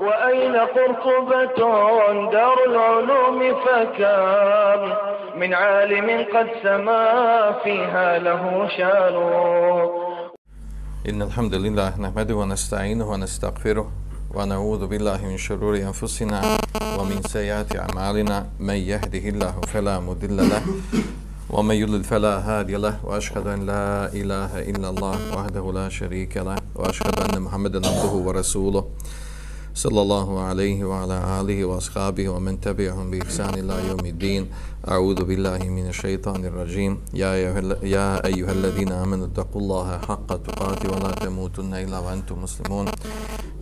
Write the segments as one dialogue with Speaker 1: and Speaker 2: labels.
Speaker 1: وأين قرطبة دار العلوم فكم من عالم قد سما فيها له شان.
Speaker 2: إن الحمد لله نحمده ونستعينه ونستغفره ونعوذ بالله من شرور أنفسنا ومن سيئات أعمالنا. من يهده الله فلا مضل له ومن يضلل فلا هادي له. وأشهد أن لا إله إلا الله وحده لا شريك له. وأشهد أن محمدا عبده ورسوله. صلى الله عليه وعلى آله وأصحابه ومن تبعهم بإحسان إلى يوم الدين. أعوذ بالله من الشيطان الرجيم. يا يا أيها الذين آمنوا اتقوا الله حق تقاته ولا تموتن إلا وأنتم مسلمون.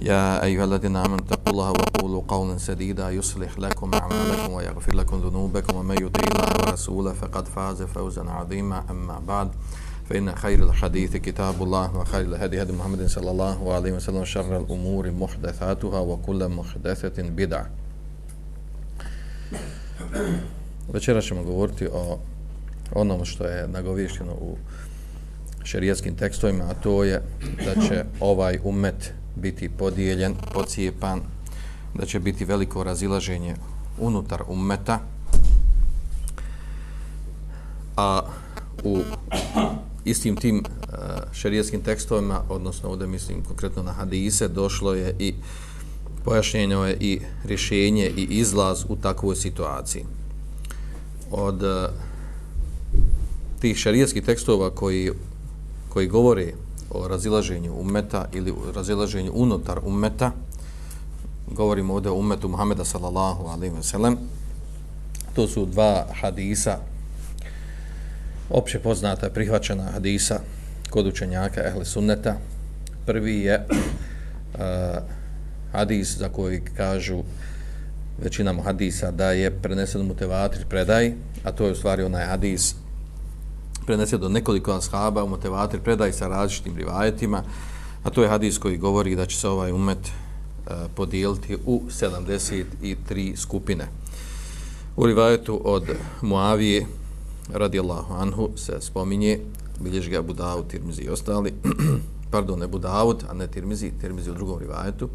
Speaker 2: يا أيها الذين آمنوا اتقوا الله وقولوا قولا سديدا يصلح لكم أعمالكم ويغفر لكم ذنوبكم ومن يطيع الله ورسوله فقد فاز فوزا عظيما. أما بعد فإن خير الحديث كتاب الله وخير الهدي هدي محمد صلى الله عليه وسلم شر الأمور محدثاتها وكل محدثة بدعة Večera ćemo govoriti o onom što je nagovješteno u šerijetskim tekstovima, a to je da će ovaj umet biti podijeljen, pocijepan, da će biti veliko razilaženje unutar umeta, a u istim tim šerijskim šerijetskim tekstovima, odnosno ovdje mislim konkretno na hadise, došlo je i pojašnjenje je i rješenje i izlaz u takvoj situaciji. Od e, tih šarijetskih tekstova koji, koji govore o razilaženju umeta ili razilaženju unutar umeta, govorimo ovdje o umetu Muhameda sallallahu alaihi wa sallam, to su dva hadisa opće poznata prihvaćena hadisa kod učenjaka Ehle sunneta. Prvi je uh, hadis za koji kažu većina mu hadisa da je prenesen mu tevatir predaj, a to je u stvari onaj hadis prenesen do nekoliko ashaba u motivatir predaj sa različitim rivajetima, a to je hadis koji govori da će se ovaj umet uh, podijeliti u 73 skupine. U rivajetu od Muavije radijallahu anhu se spominje, bilježi ga Budavud, Tirmizi i ostali, pardon, ne Budavud, a ne Tirmizi, Tirmizi u drugom rivajetu.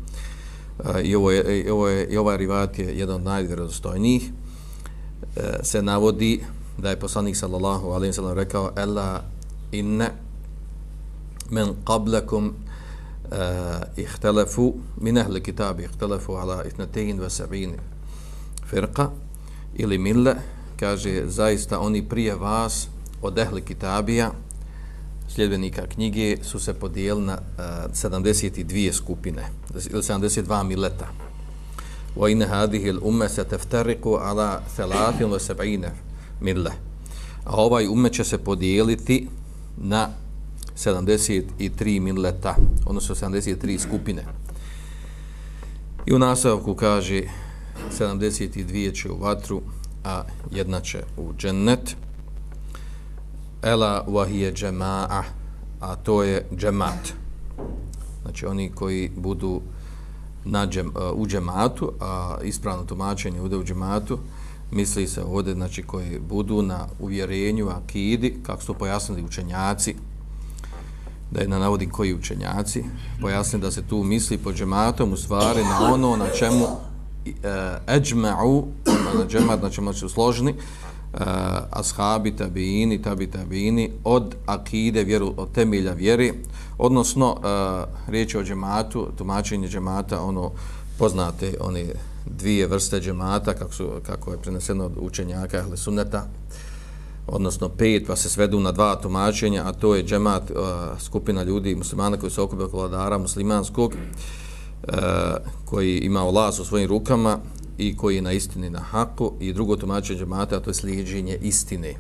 Speaker 2: E, I, ovo je, i, ovo je, i ovaj rivajet je jedan od najvjerozostojnijih. E, se navodi da je poslanik sallallahu alaihi sallam rekao Ela inne men qablakum e, uh, ihtelefu min ahli kitabi ihtelefu ala itnategin ve sabini firqa ili mille kaže zaista oni prije vas od ehli kitabija sljedbenika knjige su se podijelili na e, uh, 72 skupine ili 72 mileta. Wa inna hadhihi al-umma sataftariqu ala 73 mille. A ovaj umet će se podijeliti na 73 milleta odnosno 73 skupine. I u nastavku kaže 72 će u vatru a jedna će u džennet. Ela wahije džema'a, a to je džemat. Znači oni koji budu na džem, e, u džematu, a ispravno tumačenje ude u džematu, misli se ovdje, znači koji budu na uvjerenju, akidi, kako su pojasnili učenjaci, da je na navodim koji učenjaci, pojasnili da se tu misli po džematom u stvari na ono na čemu eđma'u, na znači, džemat, znači čemu složni, složeni, uh, ashabi, tabiini, tabi, tabiini, od akide, vjeru, od temelja vjeri, odnosno uh, riječ o džematu, tumačenje džemata, ono, poznate one dvije vrste džemata, kako, su, kako je preneseno od učenjaka, ahli sunneta, odnosno pet, pa se svedu na dva tumačenja, a to je džemat, uh, skupina ljudi, muslimana koji se okupe oko vladara muslimanskog, uh, E, koji ima vlast u svojim rukama i koji je na istini na haku i drugo tumačenje džemata, a to je slijedženje istine.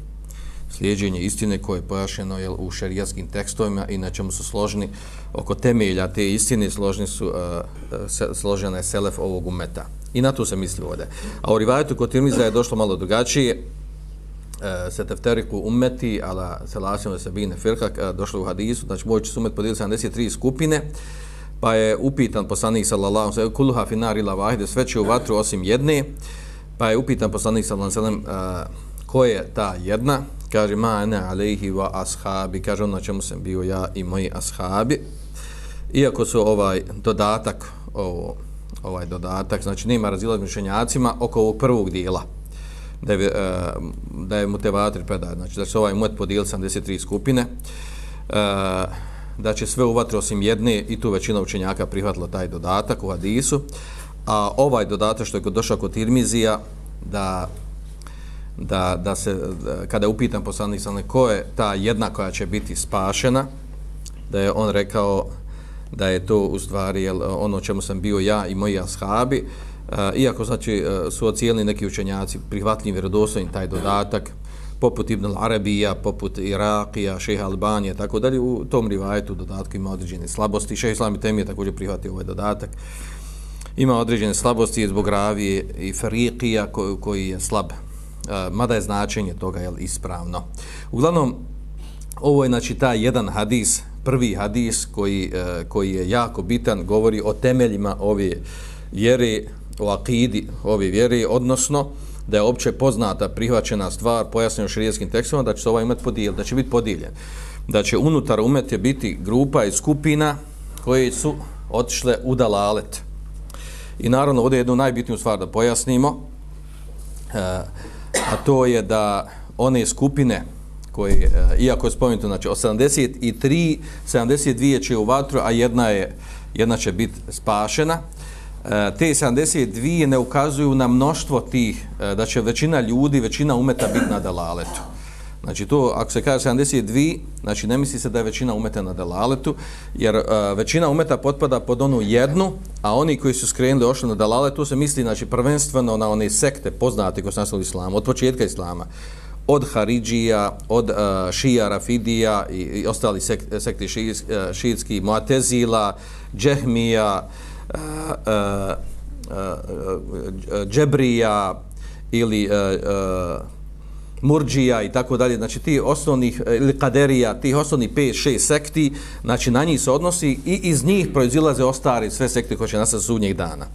Speaker 2: Slijedženje istine koje je pojašeno jel, u šerijatskim tekstovima i na čemu su složeni oko temelja te istine složni su, uh, se, složena je selef ovog umeta. I na to se misli ovdje. A u rivajetu kod Tirmiza je došlo malo drugačije, e, uh, se tefteriku umeti, ala selasima sabine firka, uh, došlo u hadisu, znači moj će sumet podijeliti 73 skupine, uh, pa je upitan poslanik sallallahu alejhi ve sellem kulha fi nar ila wahide sve će u vatru osim jedne. Pa je upitan poslanik sallallahu alejhi ve sellem ko je ta jedna? Kaže ma ana alejhi wa ashabi kaže ono na čemu sam bio ja i moji ashabi. Iako su ovaj dodatak ovo ovaj dodatak, znači nema razilaz mišljenjacima oko ovog prvog dijela da je, da je mutevatir predaj, znači da se ovaj mut podijel 73 skupine, uh, da će sve u vatri osim jedne i tu većina učenjaka prihvatila taj dodatak u hadisu, a ovaj dodatak što je došao kod Tirmizija, da da, da se, da, kada je upitan poslanik sa ko je ta jedna koja će biti spašena, da je on rekao da je to u stvari jel, ono čemu sam bio ja i moji ashabi, e, iako znači e, su ocijeli neki učenjaci prihvatljivim vjerodostojnim taj dodatak, poput Ibn al-Arabija, poput Irakija, šeha Albanije, tako dalje, u tom rivajetu dodatku ima određene slabosti. Šeha Islami Temije također prihvatio ovaj dodatak. Ima određene slabosti zbog ravije i Ferikija koji, koji je slab, e, mada je značenje toga jel, ispravno. Uglavnom, ovo je znači taj jedan hadis, prvi hadis koji, e, koji je jako bitan, govori o temeljima ove vjere, o akidi ove vjere, odnosno da je opće poznata, prihvaćena stvar, pojasnjeno širijetskim tekstom, da će se ovaj umet podijeliti, da će biti podijeljen. Da će unutar umete biti grupa i skupina koje su otišle u dalalet. I naravno, ovdje je jednu najbitniju stvar da pojasnimo, e, a to je da one skupine koje, e, iako je spomenuto, znači 83, 72 će u vatru, a jedna, je, jedna će biti spašena, E, te 72 ne ukazuju na mnoštvo tih, e, da će većina ljudi, većina umeta biti na dalaletu. Znači to, ako se kaže 72, znači ne misli se da je većina umeta na dalaletu, jer uh, većina umeta potpada pod onu jednu, a oni koji su skrenuli ošli na dalaletu, se misli znači, prvenstveno na one sekte poznate koje su nastali islama, od početka islama, od Haridžija, od uh, Šija, Rafidija i, i ostali sek, sekti šiitski, uh, Muatezila, Džehmija, uh, džebrija ili uh, murđija i tako dalje, znači ti osnovnih, ili kaderija, tih osnovnih 5-6 sekti, znači na njih se odnosi i iz njih proizilaze ostari sve sekte koje će nastati sudnjeg dana.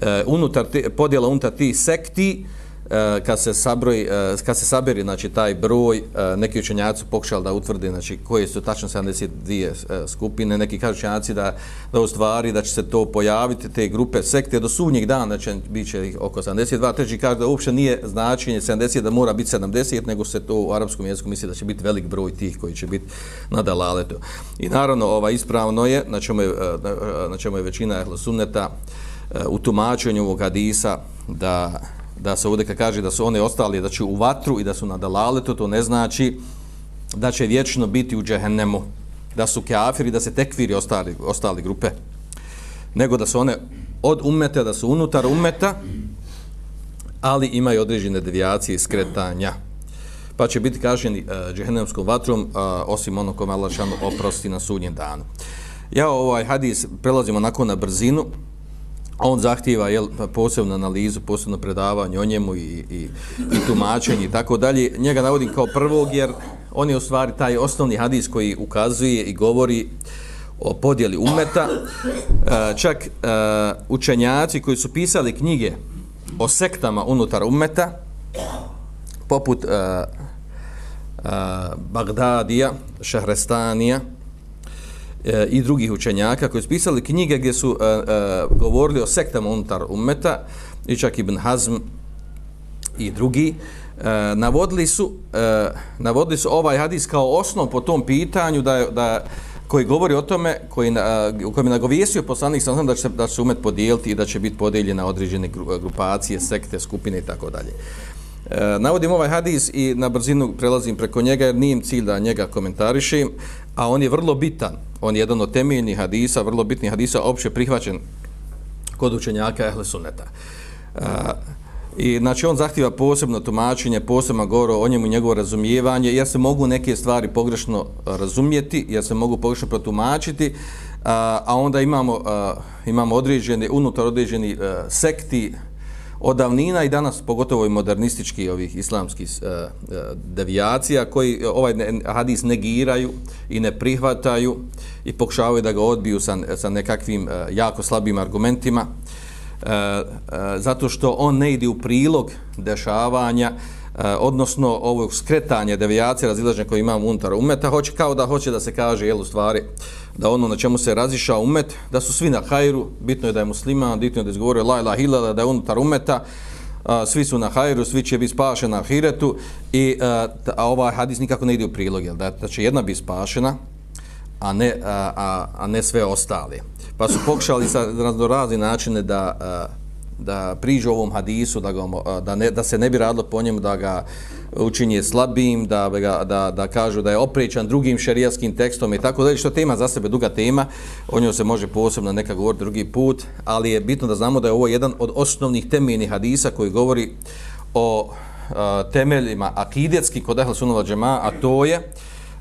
Speaker 2: E, unutar te, podjela unutar tih sekti, E, kad se sabroji, e, kad se saberi znači taj broj, e, neki učenjaci pokušali da utvrde znači koje su tačno 72 skupine, neki kažu učenjaci da da u stvari da će se to pojaviti te grupe sekte do sudnjeg dana znači biće ih oko 72, treći kaže da uopšte nije značenje 70 da mora biti 70, nego se to u arapskom jeziku misli da će biti velik broj tih koji će biti na dalaletu. I naravno ova ispravno je, na čemu je, na čemu je većina sunneta u tumačenju ovog hadisa da da se ovdje kaže da su one ostali da će u vatru i da su na dalaletu, to ne znači da će vječno biti u džehennemu, da su kafiri, da se tekviri ostali, ostali grupe, nego da su one od umeta, da su unutar umeta, ali imaju određene devijacije i skretanja. Pa će biti kaženi uh, e, džehennemskom vatrom, uh, osim ono kome Allah šanu oprosti na sudnjem danu. Ja ovaj hadis prelazimo nakon na brzinu, on zahtijeva jel, posebnu analizu, posebno predavanje o njemu i, i, i tumačenje i tako dalje. Njega navodim kao prvog jer on je u stvari taj osnovni hadis koji ukazuje i govori o podjeli umeta. E, čak e, učenjaci koji su pisali knjige o sektama unutar umeta, poput e, Bagdadija, Šahrestanija, e, i drugih učenjaka koji su pisali knjige gdje su e, e, govorili o sektama unutar ummeta i čak Ibn Hazm i drugi e, navodili su e, navodili su ovaj hadis kao osnov po tom pitanju da, da koji govori o tome koji na, e, u kojem je nagovjesio poslanik sam da će da će se umet podijeliti i da će biti podijeljena određene e, grupacije, sekte, skupine i tako dalje. E, navodim ovaj hadis i na brzinu prelazim preko njega jer nijem cilj da njega komentarišim a on je vrlo bitan. On je jedan od temeljnih hadisa, vrlo bitnih hadisa, opće prihvaćen kod učenjaka Ehle Sunneta. E, I znači on zahtjeva posebno tumačenje, posebno govor o njemu i njegovo razumijevanje, jer se mogu neke stvari pogrešno razumijeti, jer se mogu pogrešno protumačiti, a, a onda imamo, a, imamo određeni, unutar određeni a, sekti, od davnina i danas pogotovo i modernistički ovih islamskih uh, devijacija koji eh, ovaj hadis negiraju i ne prihvataju i pokušavaju da ga odbiju sa, sa nekakvim uh, jako slabim argumentima uh, uh, zato što on ne ide u prilog dešavanja uh, E, odnosno ovo skretanje, devijacije, razilaženje koje imamo unutar umeta, hoće kao da hoće da se kaže, jel, u stvari, da ono na čemu se razišao umet, da su svi na hajru, bitno je da je musliman, bitno je da izgovore la ilaha illa, da je unutar umeta, a, svi su na hajru, svi će biti spašeni na hiretu, i, e, a, a ovaj hadis nikako ne ide u prilog, jel, da, da će jedna biti spašena, a ne, a, a, a ne sve ostale. Pa su pokušali sa raznorazni načine da, a, da priđu ovom hadisu, da, ga, da, ne, da se ne bi radilo po njemu, da ga učinje slabim, da, ga, da, da kažu da je oprećan drugim šerijaskim tekstom i tako dalje, što tema za sebe duga tema, o njoj se može posebno neka govoriti drugi put, ali je bitno da znamo da je ovo jedan od osnovnih temeljnih hadisa koji govori o a, temeljima akidetski kod Ehl Sunova džema, a to je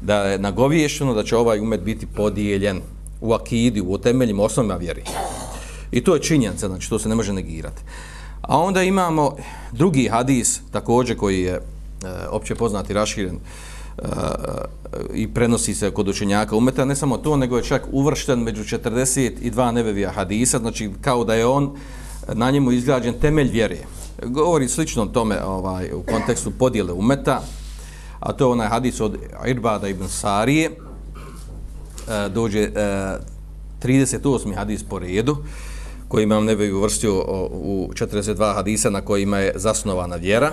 Speaker 2: da je nagoviješeno da će ovaj umet biti podijeljen u akidi, u temeljima osnovima vjeri. I to je činjenica, znači to se ne može negirati. A onda imamo drugi hadis, također koji je e, opće poznati, raširen e, e i prenosi se kod učenjaka umeta, ne samo to, nego je čak uvršten među 42 nevevija hadisa, znači kao da je on na njemu izgrađen temelj vjere. Govori slično tome ovaj, u kontekstu podjele umeta, a to je onaj hadis od Irbada ibn Sarije, e, dođe e, 38. hadis po redu, koji imam nebe uvrstio u 42 hadisa na kojima je zasnovana vjera.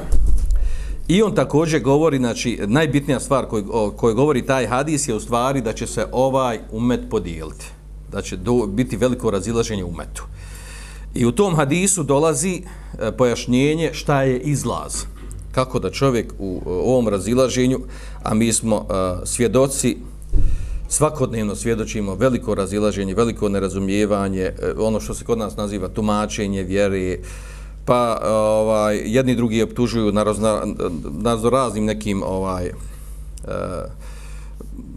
Speaker 2: I on također govori, znači, najbitnija stvar koju, koju govori taj hadis je u stvari da će se ovaj umet podijeliti. Da će do, biti veliko razilaženje umetu. I u tom hadisu dolazi e, pojašnjenje šta je izlaz. Kako da čovjek u, u ovom razilaženju, a mi smo e, svjedoci svakodnevno svjedočimo veliko razilaženje, veliko nerazumijevanje, e, ono što se kod nas naziva tumačenje vjere, pa ovaj jedni drugi optužuju na, razna, na raznim nekim ovaj e,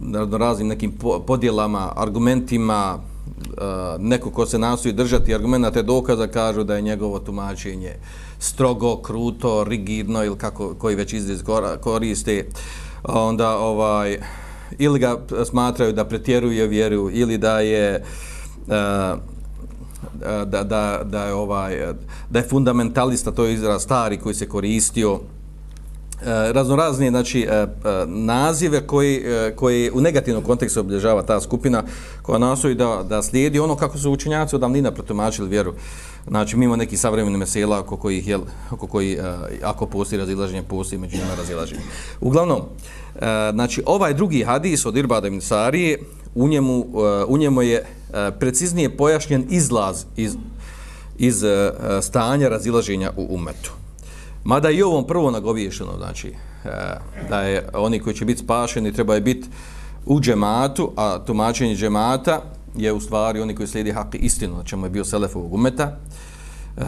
Speaker 2: na raznim nekim podjelama, argumentima, e, neko ko se nastoji držati argumenta te dokaza kažu da je njegovo tumačenje strogo, kruto, rigidno ili kako koji već izraz koriste onda ovaj ili ga smatraju da pretjeruje vjeru ili da je uh, da, da, da je ovaj da je fundamentalista to je izraz stari koji se koristio. E, raznorazne znači e, e, nazive koji, koji u negativnom kontekstu obilježava ta skupina koja nastoji da, da slijedi ono kako su učenjaci od davnina protumačili vjeru. Znači, mimo neki savremeni mesela oko kojih, jel, oko koji, ako postoji razilaženje, postoji među njima razilaženje. Uglavnom, znači, ovaj drugi hadis od Irbada ibn Sarije, u njemu, u njemu je preciznije pojašnjen izlaz iz, iz stanja razilaženja u umetu. Mada i ovom prvo nagoviješeno, znači, e, da je oni koji će biti spašeni treba je biti u džematu, a tumačenje džemata je u stvari oni koji slijedi hak istinu, na čemu je bio Selefovog umeta. E,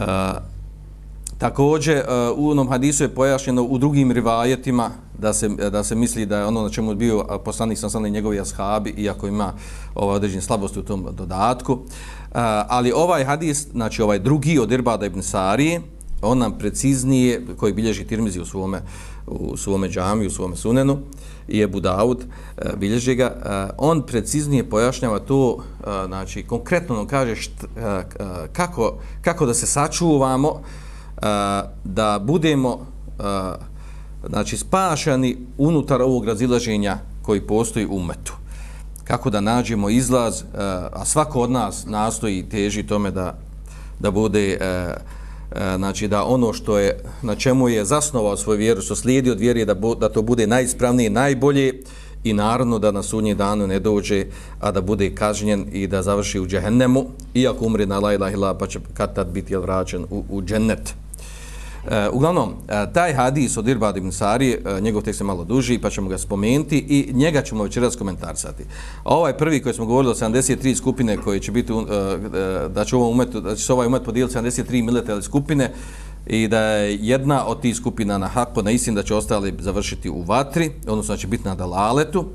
Speaker 2: također, e, u onom hadisu je pojašnjeno u drugim rivajetima da se, da se misli da je ono na čemu je bio poslanik sam sam njegovi ashabi, iako ima ova određene slabosti u tom dodatku. E, ali ovaj hadis, znači ovaj drugi od Irbada ibn Sarije, on nam preciznije, koji bilježi Tirmizi u svome, u svome džami, u svome sunenu, i je Budaud, e, bilježi ga, e, on preciznije pojašnjava to, e, znači, konkretno nam kaže št, kako, kako da se sačuvamo, da budemo znači, spašani unutar ovog razilaženja koji postoji u metu. Kako da nađemo izlaz, a svako od nas nastoji teži tome da, da bude E, znači da ono što je na čemu je zasnovao svoj vjeru, što slijedi od vjere da, da to bude najispravnije, najbolje i naravno da na sudnji danu ne dođe, a da bude kažnjen i da završi u džehennemu, iako umri na la ilaha illa pa će kad tad biti vraćen u, u džennet. Uh, uglavnom, e, taj hadis od Irbad ibn Sari, e, njegov tekst je malo duži, pa ćemo ga spomenuti i njega ćemo večeras komentarsati. A ovaj prvi koji smo govorili o 73 skupine koje će biti, da će, ovom umet, da će se ovaj umet podijeliti 73 militele skupine i da je jedna od tih skupina na hako, na istin da će ostali završiti u vatri, odnosno da će biti na dalaletu.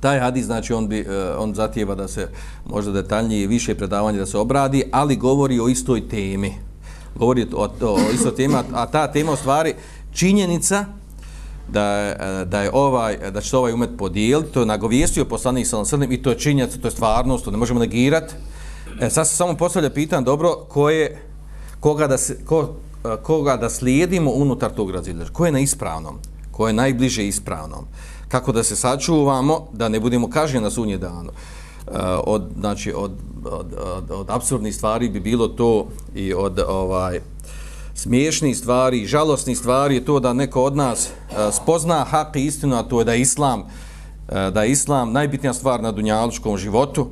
Speaker 2: Taj hadis, znači, on, bi, on zatijeva da se možda detaljnije više predavanje da se obradi, ali govori o istoj temi, govori o, o isto tema, a ta tema u stvari činjenica da je, da je ovaj da će ovaj umet podijeliti, to je nagovijestio poslanik sa i to je činjenica, to je stvarnost, to ne možemo negirati. E, sad se samo postavlja pitanje, dobro, ko je, koga da se, ko, e, koga da slijedimo unutar tog razilaženja. Ko je na ispravnom? Ko je najbliže ispravnom? Kako da se sačuvamo da ne budemo kažnjeni na sunje danu? Uh, od, znači, od, od, od, od absurdnih stvari bi bilo to i od ovaj smiješnih stvari, žalostnih stvari je to da neko od nas uh, spozna hak i istinu, a to je da je islam, uh, da je islam najbitnija stvar na dunjalučkom životu,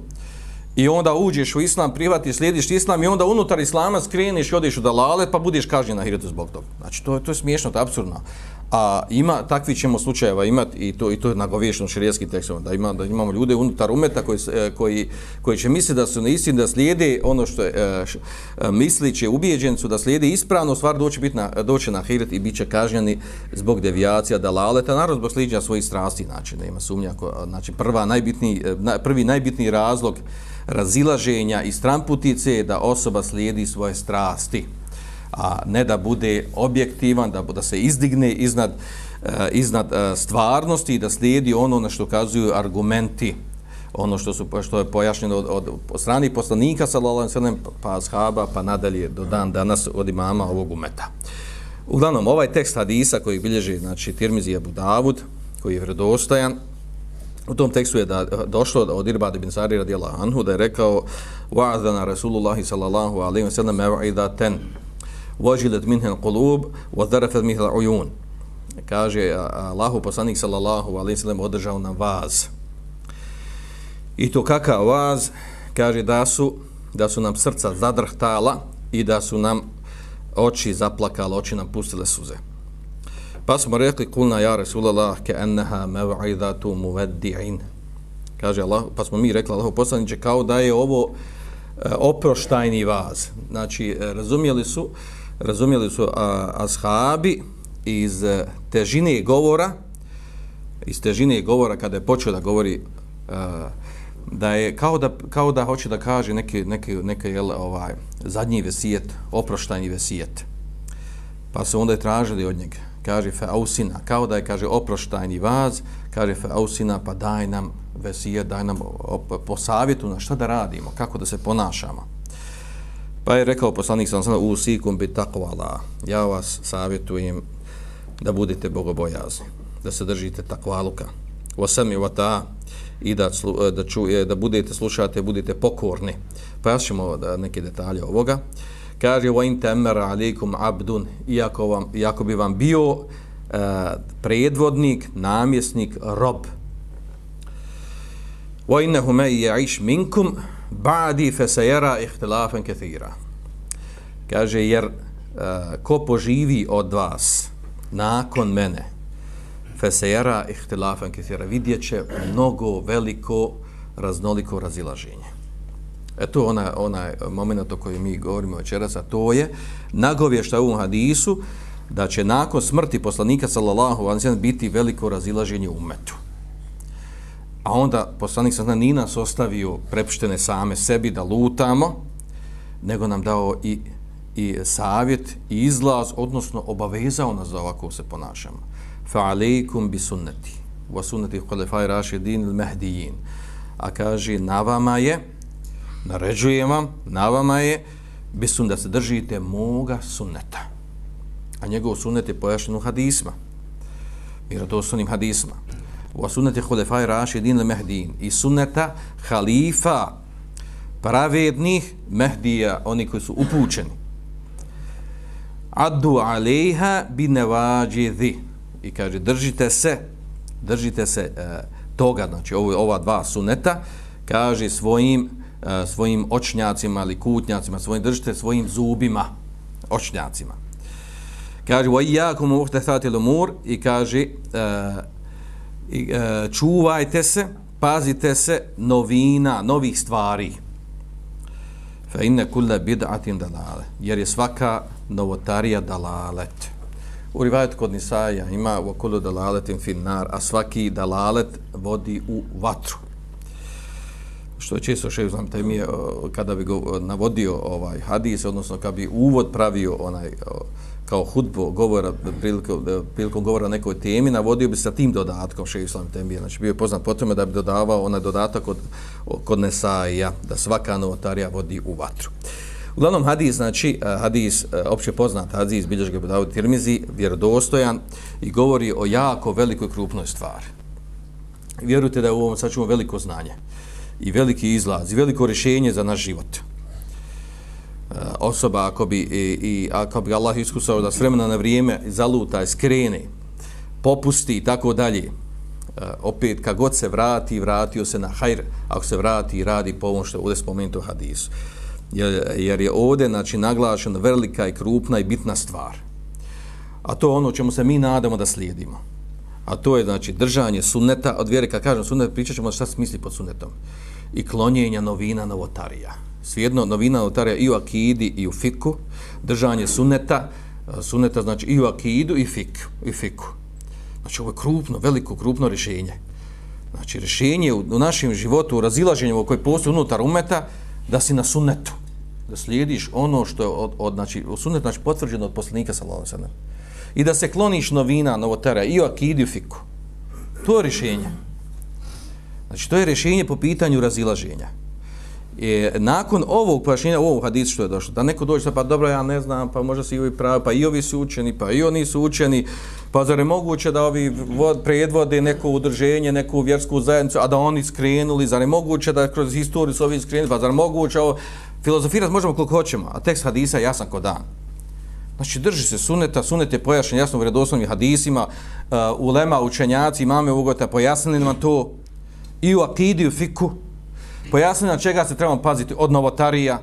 Speaker 2: I onda uđeš u islam, privati, slijediš islam i onda unutar islama skreniš i odeš u dalale pa budeš kažnjen na hiretu zbog toga. Znači, to, to je smiješno, to je absurdno. A ima, takvi ćemo slučajeva imati i to, i to je nagovješteno šerijskim tekstom, da, ima, da imamo ljude unutar umeta koji, e, koji, koji će misliti da su na istini, da slijede ono što je, e, š, e, misliće, ubijeđen da slijede ispravno, stvar doći, biti na, doći na hiret i biće kažnjeni zbog devijacija, dalaleta, narod zbog sliđa svojih strasti, znači, nema sumnja, znači, prva, najbitniji, prvi najbitniji razlog razilaženja i stramputice da osoba slijedi svoje strasti a ne da bude objektivan, da, da se izdigne iznad, uh, iznad uh, stvarnosti i da slijedi ono na što kazuju argumenti ono što su što je pojašnjeno od, od, od strani poslanika sallallahu alejhi ve sellem pa ashaba pa nadalje do dan danas od imama ovog umeta. Uglavnom ovaj tekst hadisa koji bilježi znači Tirmizi Abu Davud koji je vjerodostojan U tom tekstu je da došlo od Irbad ibn Sari radijallahu anhu da je rekao wa'adana Rasulullahi sallallahu alejhi ve sellem mev'idatan wajilat minhen kolub, vodarefet wa ujun. al-uyun. Kaže Allahu poslanik sallallahu alaihi sallam održao nam vaz. I to kakav vaz? Kaže da su da su nam srca zadrhtala i da su nam oči zaplakale, oči nam pustile suze. Pa smo rekli kulna ja Resulallah, ke enneha mev'idatu muveddi'in. Kaže Allah, pa smo mi rekli Allah poslaniće, kao da je ovo e, oproštajni vaz. Znači, e, razumjeli su, razumjeli su a, ashabi iz eh, težine govora, iz težine govora kada je počeo da govori a, da je kao da, kao da hoće da kaže neki, neki, neki jel, ovaj, zadnji vesijet, oproštajni vesijet. Pa su onda je tražili od njega kaže fa ausina, kao da je, kaže, oproštajni vaz, kaže fa ausina, pa daj nam vesijet, daj nam po savjetu na šta da radimo, kako da se ponašamo. Pa je rekao poslanik sam sada, usikum bi takvala, ja vas savjetujem da budete bogobojazni, da se držite takvaluka, osami vata i da, da, čuje, da budete slušate, budete pokorni. Pa ja ćemo da neke detalje ovoga. Kaže wa in temer alikum abdun iako vam iako bi vam bio uh, predvodnik namjesnik rob. Wa me ma iš minkum ba'di fesajera ihtilafen ikhtilafan kathira kaže jer uh, ko poživi od vas nakon mene fesajera ihtilafen ikhtilafan vidjet će mnogo veliko raznoliko razilaženje Eto ona ona moment o kojem mi govorimo večeras, a to je nagovješta u hadisu da će nakon smrti poslanika sallallahu alejhi ve biti veliko razilaženje umetu. A onda poslanik sa nije nas ostavio prepuštene same sebi da lutamo, nego nam dao i, i savjet i izlaz, odnosno obavezao nas da ovako se ponašamo. Fa bi sunnati wa sunnati khulafai rashidin al-mahdiyyin. A kaže na vama je naređujem vam, na vama je, bi da se držite moga sunneta. A njegov sunnet je pojašnjen u hadisma. Mirodosunim hadisma wa sunnati khulafai rashidin al-mahdin I sunneta halifa pravednih mehdija, oni koji su upućeni. Addu alejha bi nevađidhi. I kaže, držite se, držite se e, toga, znači ovo, ova dva suneta, kaže svojim e, svojim očnjacima ili kutnjacima, svojim držite svojim zubima, očnjacima. Kaže, wa iyakum muhtathati al-umur i kaže e, i, e, čuvajte se, pazite se novina, novih stvari. Fa inna kulle bid'atin dalale. Jer je svaka novotarija dalalet. U rivajet kod Nisaja ima u okolo dalaletin finnar, a svaki dalalet vodi u vatru što je često šeho znam taj mi je kada bi go navodio ovaj hadis odnosno kada bi uvod pravio onaj kao hudbu govora prilikom, prilikom govora o nekoj temi navodio bi sa tim dodatkom šeho islam temi znači bio je poznat po tome da bi dodavao onaj dodatak kod, kod Nesaija da svaka novotarija vodi u vatru Uglavnom hadis, znači eh, hadis, eh, opće poznat hadis, bilješ ga Budavud Tirmizi, vjerodostojan i govori o jako velikoj krupnoj stvari. Vjerujte da je u ovom sačuvo veliko znanje i veliki izlaz i veliko rješenje za naš život. Eh, osoba ako bi, i, i ako bi Allah iskusao da s vremena na vrijeme zaluta, skrene, popusti i tako dalje, eh, opet kad god se vrati, vratio se na hajr, ako se vrati i radi po ovom što je ovdje spomenuto hadisu. Jer, jer je ovdje znači, naglašena velika i krupna i bitna stvar. A to je ono čemu se mi nadamo da slijedimo. A to je znači držanje sunneta, od vjere kad kažem sunnet, pričat ćemo šta se misli pod sunnetom. I klonjenja novina novotarija. Svijedno novina novotarija i u akidi i u fiku, držanje suneta, e, suneta znači i u akidu i fik, i fiku. Znači ovo je krupno, veliko, krupno rješenje. Znači rješenje u, u našem životu, u razilaženju koje postoji unutar umeta, da si na sunnetu. Da slijediš ono što je od, od znači, sunet znači, potvrđeno od poslanika sallallahu alejhi I da se kloniš novina, novotara i u akidi i fiku. To je rješenje. Znači to je rješenje po pitanju razilaženja je nakon ovog pojašnjenja ovog hadisa što je došlo, da neko dođe pa dobro ja ne znam, pa možda se i ovi pravi, pa i ovi su učeni, pa i oni su učeni, pa zar je moguće da ovi vod, predvode neko udrženje, neku vjersku zajednicu, a da oni skrenuli, zar je moguće da kroz historiju su ovi skrenuli, pa zar je moguće ovo, filozofirati možemo koliko hoćemo, a tekst hadisa je jasan ko dan. Znači, drži se suneta, sunet je pojašnjen jasno u vredoslovnim hadisima, uh, ulema, učenjaci, imame ugota, pojasnili nam to i u akidiju, fiku, pojasnili na čega se trebamo paziti od novotarija.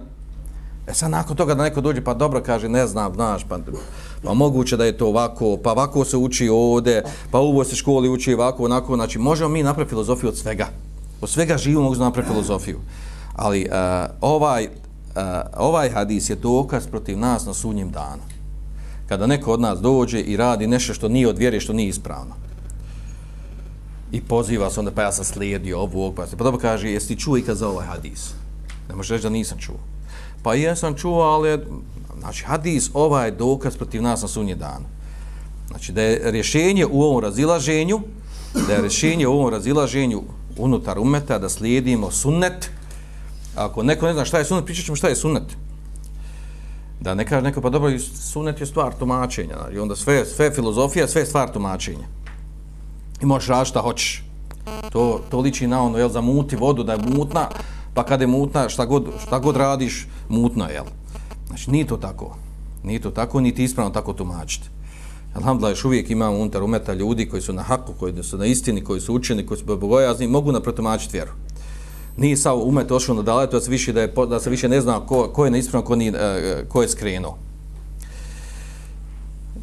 Speaker 2: E sad nakon toga da neko dođe pa dobro kaže ne znam, znaš, pa, pa moguće da je to ovako, pa ovako se uči ovde, pa u ovoj se školi uči ovako, onako, znači možemo mi napraviti filozofiju od svega. Od svega živimo mogu napraviti filozofiju. Ali uh, ovaj, uh, ovaj hadis je dokaz protiv nas na sudnjem danu. Kada neko od nas dođe i radi nešto što nije od vjere, što nije ispravno i poziva se onda pa ja sam slijedio ovu ovog pa, pa dobro kaže jesi ti čuo ikad za ovaj hadis? Ne možeš reći da nisam čuo. Pa jesam čuo ali znači hadis ovaj dokaz protiv nas na sunje dana. znači da je rješenje u ovom razilaženju da je rješenje u ovom razilaženju unutar umeta da slijedimo sunnet. Ako neko ne zna šta je sunnet pričat ćemo šta je sunnet. Da ne kaže neko pa dobro sunnet je stvar tumačenja i onda sve, sve filozofija sve je stvar tumačenja i možeš raditi šta hoćeš. To, to liči na ono, jel, za muti vodu da je mutna, pa kada je mutna, šta god, šta god radiš, mutno je, jel. Znači, nije to tako. Nije to tako, niti ispravno tako tumačiti. Alhamdulillah, još uvijek imamo unutar umeta ljudi koji su na haku, koji su na istini, koji su učeni, koji su bogojazni, mogu naprotumačiti vjeru. Nije sao umet ošao na daletu, da se više, da je, da se više ne zna ko, ko je na ispravno, ko, nije, e, ko je skrenuo.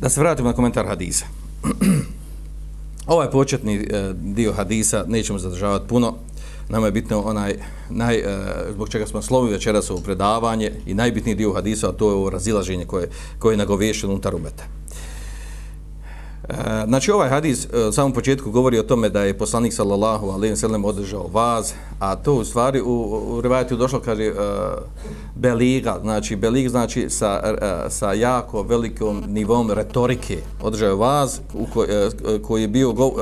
Speaker 2: Da se vratimo na komentar hadisa. Ovaj početni e, dio hadisa nećemo zadržavati puno. Nama je bitno onaj, naj, e, zbog čega smo slovi večeras ovo predavanje i najbitniji dio hadisa, a to je ovo razilaženje koje, koje je nagovješeno unutar umeta. E, znači ovaj hadis e, u samom početku govori o tome da je poslanik sallallahu alejhi ve sellem održao vaz, a to u stvari u, u rivajatu došlo kaže uh, beliga, znači belig znači sa, uh, sa jako velikom nivom retorike. Održao vaz u ko, uh, koji je bio gov, uh,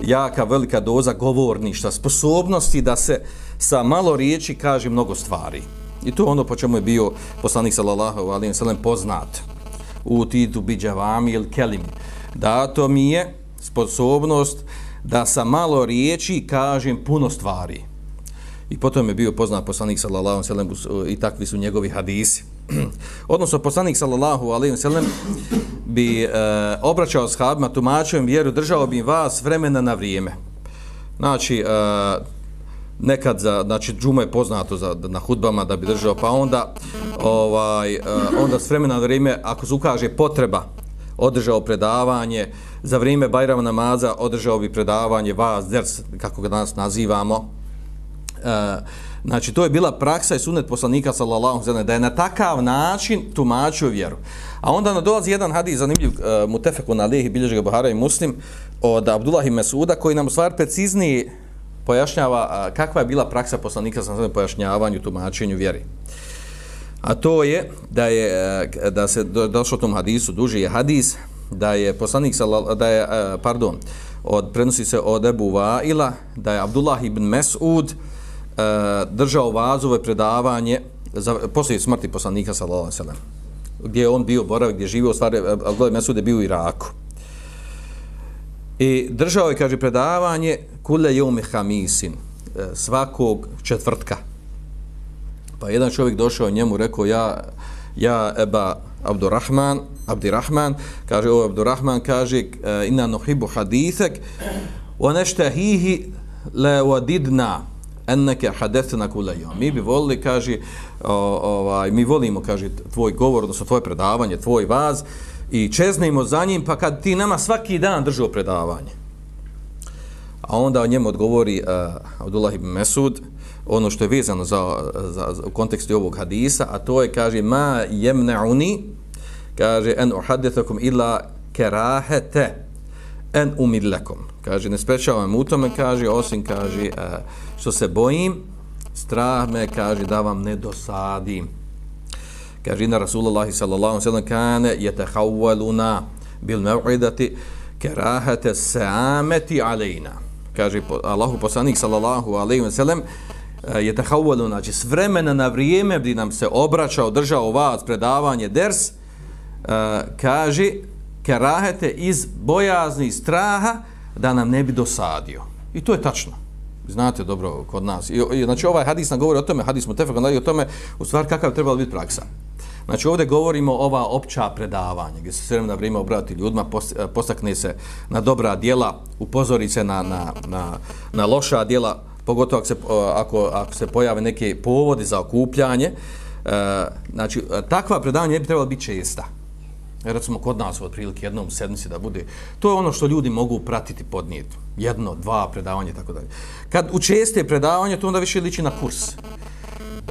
Speaker 2: jaka velika doza govorništa, sposobnosti da se sa malo riječi kaže mnogo stvari. I to ono po čemu je bio poslanik sallallahu alejhi ve sellem poznat u titu biđavami ili kelim dato mi je sposobnost da sa malo riječi kažem puno stvari. I potom je bio poznat poslanik sallallahu alejhi ve sellem i takvi su njegovi hadisi. Odnosno poslanik sallallahu alejhi ve sellem bi e, obraćao sahabima tumačio vjeru, držao bi vas vremena na vrijeme. Znači e, nekad za znači džuma je poznato za na hudbama da bi držao pa onda ovaj e, onda s vremena na vrijeme ako se ukaže potreba održao predavanje, za vrijeme Bajrama namaza održao bi predavanje vas, ders, kako ga danas nazivamo. E, znači, to je bila praksa i sunet poslanika, sallallahu sallam, da je na takav način tumačio vjeru. A onda nam dolazi jedan hadis, zanimljiv, e, mutefeku na lihi, bilježi ga Buhara i Muslim, od Abdullah i Mesuda, koji nam u stvari precizniji pojašnjava kakva je bila praksa poslanika, sallallahu sallam, pojašnjavanju, tumačenju vjeri a to je da je e, da se došlo tom hadisu duži je hadis da je poslanik da je e, pardon od prenosi se od Abu Vaila da je Abdullah ibn Mes'ud e, držao vazove predavanje za, poslije smrti poslanika sallallahu alejhi ve sellem gdje je on bio boravak gdje je živio stvar stvari Abdullah Mesud je bio u Iraku. I držao je kaže predavanje kule yawmi hamisin svakog četvrtka pa jedan čovjek došao njemu rekao ja ja Eba Abdurrahman Abdirrahman kaže ovo Abdurrahman kaže eh, inna nuhibu hadithak wa nashtahihi le wadidna enneke hadethna kulejom. Mi bi volili, kaže, ovaj, mi volimo, kaže, tvoj govor, odnosno tvoje predavanje, tvoj vaz, i čeznimo za njim, pa kad ti nama svaki dan držao predavanje. A onda o njemu odgovori uh, Abdullah ibn Mesud, ono što je vezano za, za, za, u kontekstu ovog hadisa, a to je, kaže, ma jemna'uni, kaže, en uhadethakum illa kerahete en umidlekom. Kaže, ne sprečavam u tome, kaže, osim, kaže, e, što se bojim, strah me, kaže, da vam ne dosadim. Kaže, na Rasulullahi sallallahu sallam kane, jete hawaluna bil mev'idati kerahete seameti alejna. Kaže, Allahu poslanik sallallahu alaihi sallam, E, je tahavvalu, znači s vremena na vrijeme gdje nam se obraćao, držao vas predavanje ders, e, uh, kaže, kerahete iz bojazni straha da nam ne bi dosadio. I to je tačno znate dobro kod nas. I, i znači ovaj hadis nam govori o tome, hadis mu tefak o tome, u stvari kakav treba biti praksa. Znači ovdje govorimo ova opća predavanja, gdje se sve na vrijeme obrati ljudima, postakne se na dobra djela, upozori se na, na, na, na loša djela, pogotovo ako se, ako, ako se pojave neke povodi za okupljanje. E, znači, takva predavanja ne bi trebala biti česta recimo kod nas od jednom jednom sedmici da bude, to je ono što ljudi mogu pratiti podnijeti. Jedno, dva predavanja i tako dalje. Kad učeste predavanje, to onda više liči na kurs.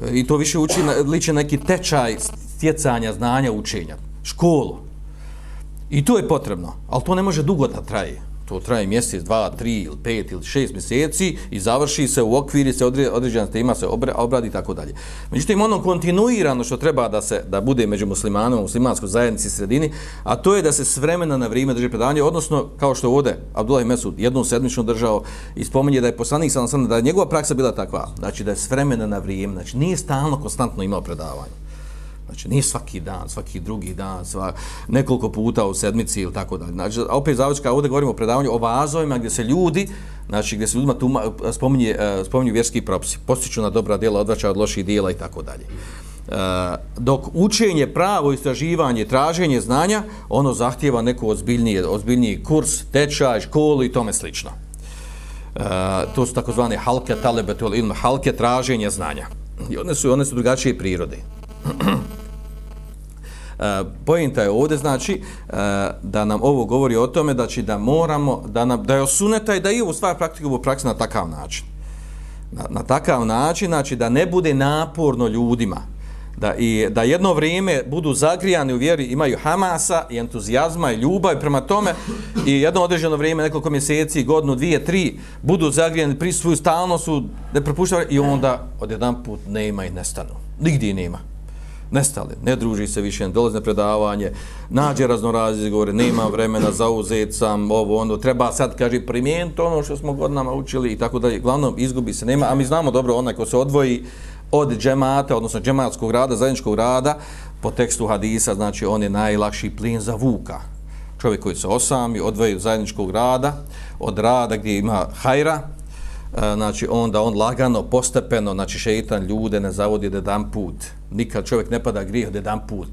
Speaker 2: E, I to više uči na, liči na neki tečaj stjecanja znanja učenja. Školu. I to je potrebno, ali to ne može dugo da traje to traje mjesec, dva, tri ili pet ili šest mjeseci i završi se u okviri se određena tema se obradi i tako dalje. Međutim, ono kontinuirano što treba da se da bude među muslimanom, muslimanskoj zajednici sredini, a to je da se s vremena na vrijeme drži predavanje, odnosno, kao što ovdje Abdullah Mesud jednom sedmično držao i spominje da je poslanik sam da je njegova praksa bila takva, znači da je s vremena na vrijeme, znači nije stalno, konstantno imao predavanje. Znači, nije svaki dan, svaki drugi dan, sva, nekoliko puta u sedmici ili tako dalje. Znači, opet završka, ovdje govorimo o predavanju o vazovima gdje se ljudi, znači gdje se ljudima tuma, spominje, e, spominju vjerski propisi, postiću na dobra djela, odvraća od loših djela i tako dalje. Uh, dok učenje, pravo istraživanje, traženje znanja, ono zahtjeva neku ozbiljniji, ozbiljniji kurs, tečaj, školu i tome slično. Uh, to su takozvane halke talebetul ilm, halke traženja znanja. I one su, one su drugačije prirode. Pojenta je ovdje znači da nam ovo govori o tome da će da moramo da nam da je osuneta i da i u stvar praktiku u praksi na takav način. Na, na takav način znači da ne bude naporno ljudima da i da jedno vrijeme budu zagrijani u vjeri, imaju hamasa i entuzijazma i ljubav prema tome i jedno određeno vrijeme, nekoliko mjeseci, godinu, dvije, tri, budu zagrijani pri svoju stalnost, ne propuštavaju i onda odjedan put nema i nestanu. Nigdje nema nestale, ne druži se više, ne dolazi na predavanje, nađe raznorazi, izgovore, nema vremena, zauzet sam, ovo, ono, treba sad, kaže, primijeniti ono što smo godinama učili i tako dalje. Glavnom, izgubi se, nema, a mi znamo dobro, onaj ko se odvoji od džemata, odnosno džematskog rada, zajedničkog rada, po tekstu hadisa, znači, on je najlakši plin za vuka. Čovjek koji se osami, odvoji od zajedničkog rada, od rada gdje ima hajra, E, znači onda on lagano, postepeno, znači šeitan ljude ne zavodi da dan put. Nikad čovjek ne pada grijeh da dan put.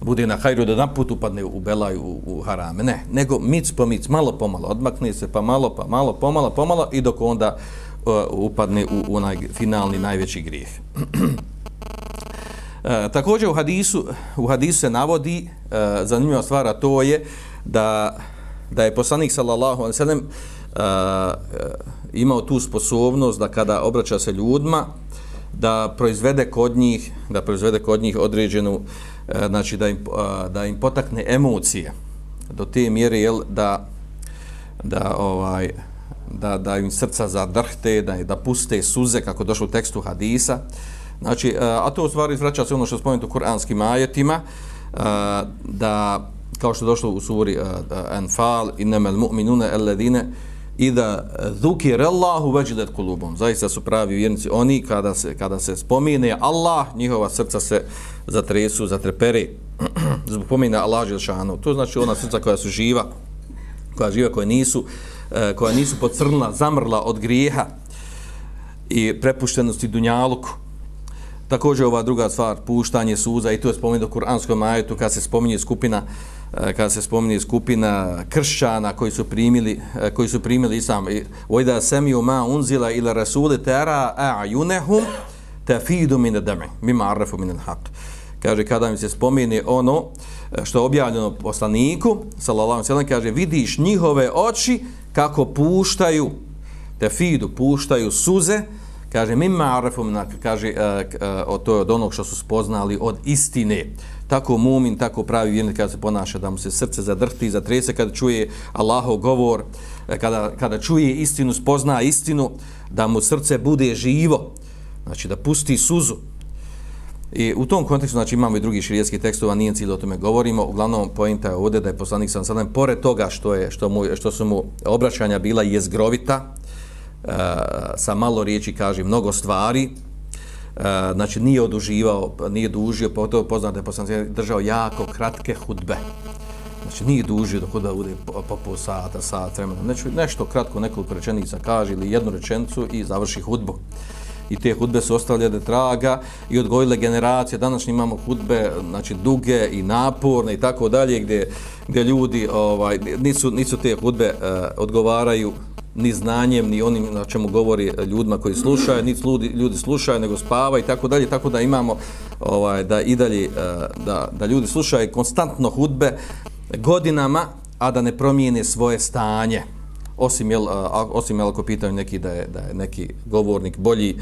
Speaker 2: Bude na hajru da dan put upadne u belaj u, u harame. Ne, nego mic po mic, malo pomalo, odmakne se pa malo pa malo, pomalo, pomalo i dok onda uh, upadne u, u onaj finalni najveći grijeh. e, također u hadisu, u hadisu se navodi, e, zanimljiva stvara to je da, da je poslanik sallallahu alaihi wa e, e imao tu sposobnost da kada obraća se ljudima da proizvede kod njih da proizvede kod njih određenu e, znači da im, e, da im potakne emocije do te mjere jel, da da ovaj da, da im srca zadrhte, da, da puste suze, kako došlo u tekstu hadisa. Znači, e, a to u stvari vraća se ono što spomenuto u kuranskim ajetima, da, kao što je došlo u suri Anfal, inemel mu'minune alladine i da zukir Allahu veđilet kulubom. Zaista su pravi vjernici oni kada se, kada se spomine Allah, njihova srca se zatresu, zatrepere zbog pomine Allah Želšanu. To znači ona srca koja su živa, koja živa, koja nisu, eh, koja nisu pocrnila, zamrla od grijeha i prepuštenosti dunjaluku. Također ova druga stvar, puštanje suza, i to je spomenuto u Kur'anskom ajetu, kad se spominje skupina uh, Eh, kada se spominje skupina kršćana koji su primili eh, koji su primili islam vojda semiju ma unzila ila rasuli tera ayunhum tafidu min ad-dam mimma arafu min al-haq kaže kada mi se spomeni ono eh, što je objavljeno poslaniku sallallahu alejhi ve sellem kaže vidiš njihove oči kako puštaju tafidu puštaju suze kaže mimma arafu kaže uh, uh, to je od onog što su spoznali od istine. Tako mumin, tako pravi vjernik kada se ponaša, da mu se srce zadrhti, zatrese kada čuje Allahov govor, e, kada, kada čuje istinu, spozna istinu, da mu srce bude živo, znači da pusti suzu. I u tom kontekstu, znači imamo i drugi širijetski tekstova, nije cilj o tome govorimo, uglavnom poenta je ovdje da je poslanik sam sadem, pored toga što, je, što, mu, što su mu obraćanja bila jezgrovita, uh, Eh, sa malo riječi kaže mnogo stvari, eh, znači nije oduživao, nije dužio, to poznate je poslanik držao jako kratke hudbe. Znači nije dužio da hudba bude po, po, po sata, sat, vremena. Znači nešto kratko, nekoliko rečenica kaže ili jednu rečenicu i završi hudbu. I te hudbe su ostavljene traga i odgojile generacije. Danas imamo hudbe, znači duge i naporne i tako dalje, gdje, gdje ljudi ovaj, nisu, nisu te hudbe uh, odgovaraju ni znanjem, ni onim na čemu govori e, ljudima koji slušaju, ni ljudi, ljudi slušaju, nego spava i tako dalje, tako da imamo ovaj, da i dalje, e, da, da ljudi slušaju konstantno hudbe godinama, a da ne promijene svoje stanje. Osim, jel, osim jel, ako pitaju neki da je, da je neki govornik bolji,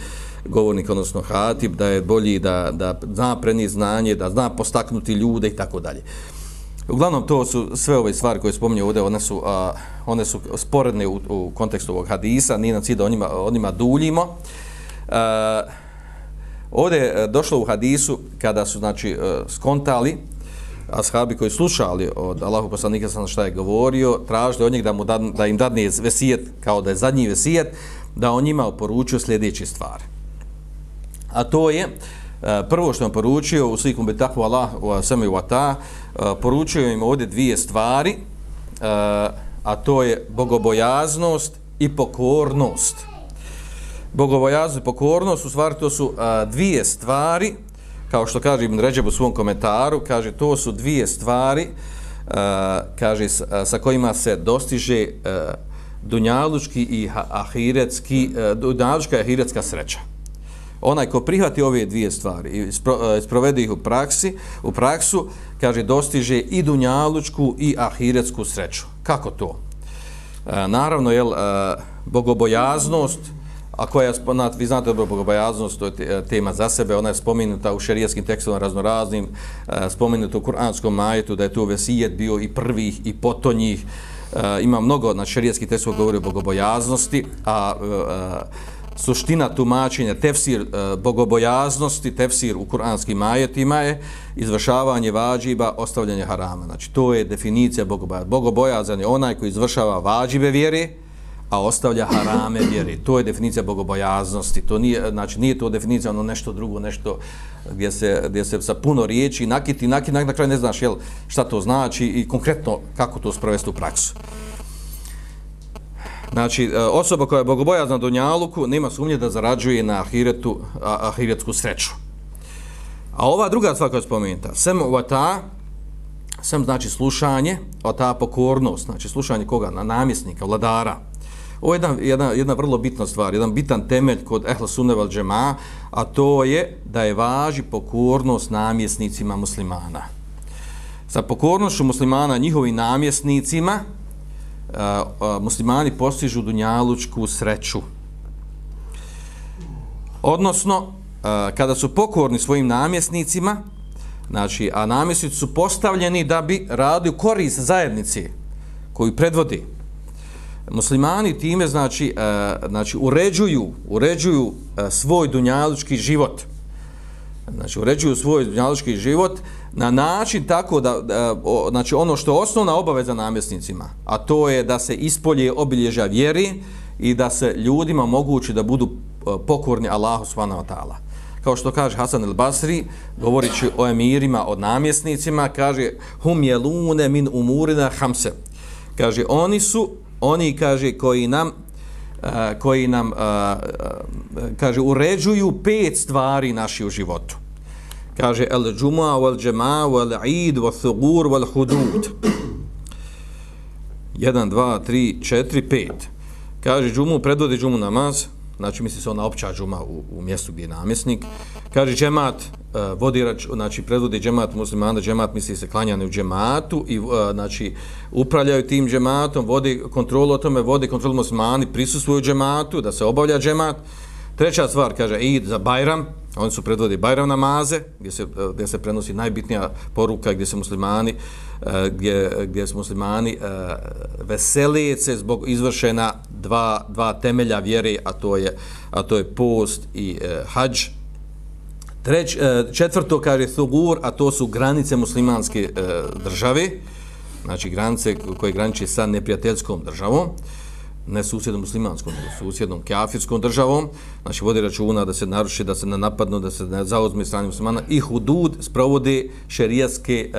Speaker 2: govornik, odnosno hatib, da je bolji da, da zna preni znanje, da zna postaknuti ljude i tako dalje. Uglavnom, to su sve ove stvari koje spominje ovdje, one su, a, one su sporedne u, u kontekstu ovog hadisa, nije nam cilj da onima, onima duljimo. A, ovdje je došlo u hadisu kada su, znači, e, skontali, ashabi koji slušali od Allahu poslanika sam šta je govorio, tražili od njeg da, mu da, da im dadne vesijet, kao da je zadnji vesijet, da on njima oporučio sljedeće stvari. A to je, Eh, prvo što vam poručio u slikom betakvu Allah u sami u ata, eh, poručio im ovdje dvije stvari, eh, a to je bogobojaznost i pokornost. Bogobojaznost i pokornost, u stvari to su dvije stvari, kao što kaže Ibn Ređeb u svom komentaru, kaže to su dvije stvari, kaže sa kojima se dostiže dunjalučki i ahiretski, dunjalučka i ahiretska sreća onaj ko prihvati ove dvije stvari i e, sprovede ih u praksi, u praksu, kaže, dostiže i dunjalučku i ahiretsku sreću. Kako to? E, naravno, jel, e, bogobojaznost, a koja je, vi znate dobro, bogobojaznost, to je tema za sebe, ona je spomenuta u šerijetskim tekstovima raznoraznim, e, spomenuta u kuranskom majetu, da je to vesijet bio i prvih i potonjih, e, ima mnogo na šerijetski tekstova govori o bogobojaznosti, a e, e suština tumačenja, tefsir e, bogobojaznosti, tefsir u kuranskim ajetima je izvršavanje vađiba, ostavljanje harama. Znači, to je definicija bogobojaznosti. Bogobojazan je onaj koji izvršava vađibe vjere, a ostavlja harame vjere. To je definicija bogobojaznosti. To nije, znači, nije to definicija ono nešto drugo, nešto gdje se, gdje se sa puno riječi nakiti, nakiti, na kraju ne znaš jel, šta to znači i konkretno kako to sprovesti u praksu. Znači, e, osoba koja je bogobojazna Dunjaluku nema sumnje da zarađuje na ahiretu, ahiretsku sreću. A ova druga stvar koja je spomenuta, sem vata, sem znači slušanje, a ta pokornost, znači slušanje koga? Na namjesnika, vladara. Ovo je jedna, jedna, jedna vrlo bitna stvar, jedan bitan temelj kod ehla sunneval džema, a to je da je važi pokornost namjesnicima muslimana. Sa pokornošću muslimana njihovim namjesnicima, Eh, eh, muslimani postižu dunjalučku sreću. Odnosno, eh, kada su pokorni svojim namjesnicima, znači, a namjesnici su postavljeni da bi radili korist zajednici koju predvodi. Muslimani time znači, znači uređuju, uređuju svoj dunjalučki život. Znači, uređuju svoj dunjalučki život na način tako da, da o, znači ono što je osnovna obaveza namjesnicima, a to je da se ispolje obilježa vjeri i da se ljudima mogući da budu e, pokorni Allahu subhanahu wa ta'ala. Kao što kaže Hasan el-Basri, govorići o emirima, o namjesnicima, kaže hum jelune min umurina hamse. Kaže, oni su, oni, kaže, koji nam, e, koji nam, e, kaže, uređuju pet stvari naši u životu kaže el džuma wal džema wal eid wal thugur wal hudud. 1, 2, 3, 4, 5 kaže džumu predvodi džumu namaz. Znači misli se ona opća džuma u, u mjestu gdje je namjesnik. Kaže džemat uh, vodi rač, znači predvodi džemat muslimana džemat misli se klanjane u džematu i uh, znači upravljaju tim džematom vodi kontrolu o tome vodi kontrolu muslimani prisustuju džematu da se obavlja džemat. Treća stvar kaže id za bajram. Oni su predvodi Bajram namaze, gdje se, eh, gdje se prenosi najbitnija poruka, gdje se muslimani, eh, gdje, gdje su muslimani eh, veselije veselice zbog izvršena dva, dva temelja vjere, a to je, a to je post i eh, hađ. Treć, četvrto kaže Thugur, a to su granice muslimanske države, znači granice koje graniče sa neprijateljskom državom ne susjednom muslimanskom, nego susjednom kafirskom državom, znači vodi računa da se naruši, da se ne napadnu, da se ne zauzme strani muslimana i hudud sprovode šerijatske,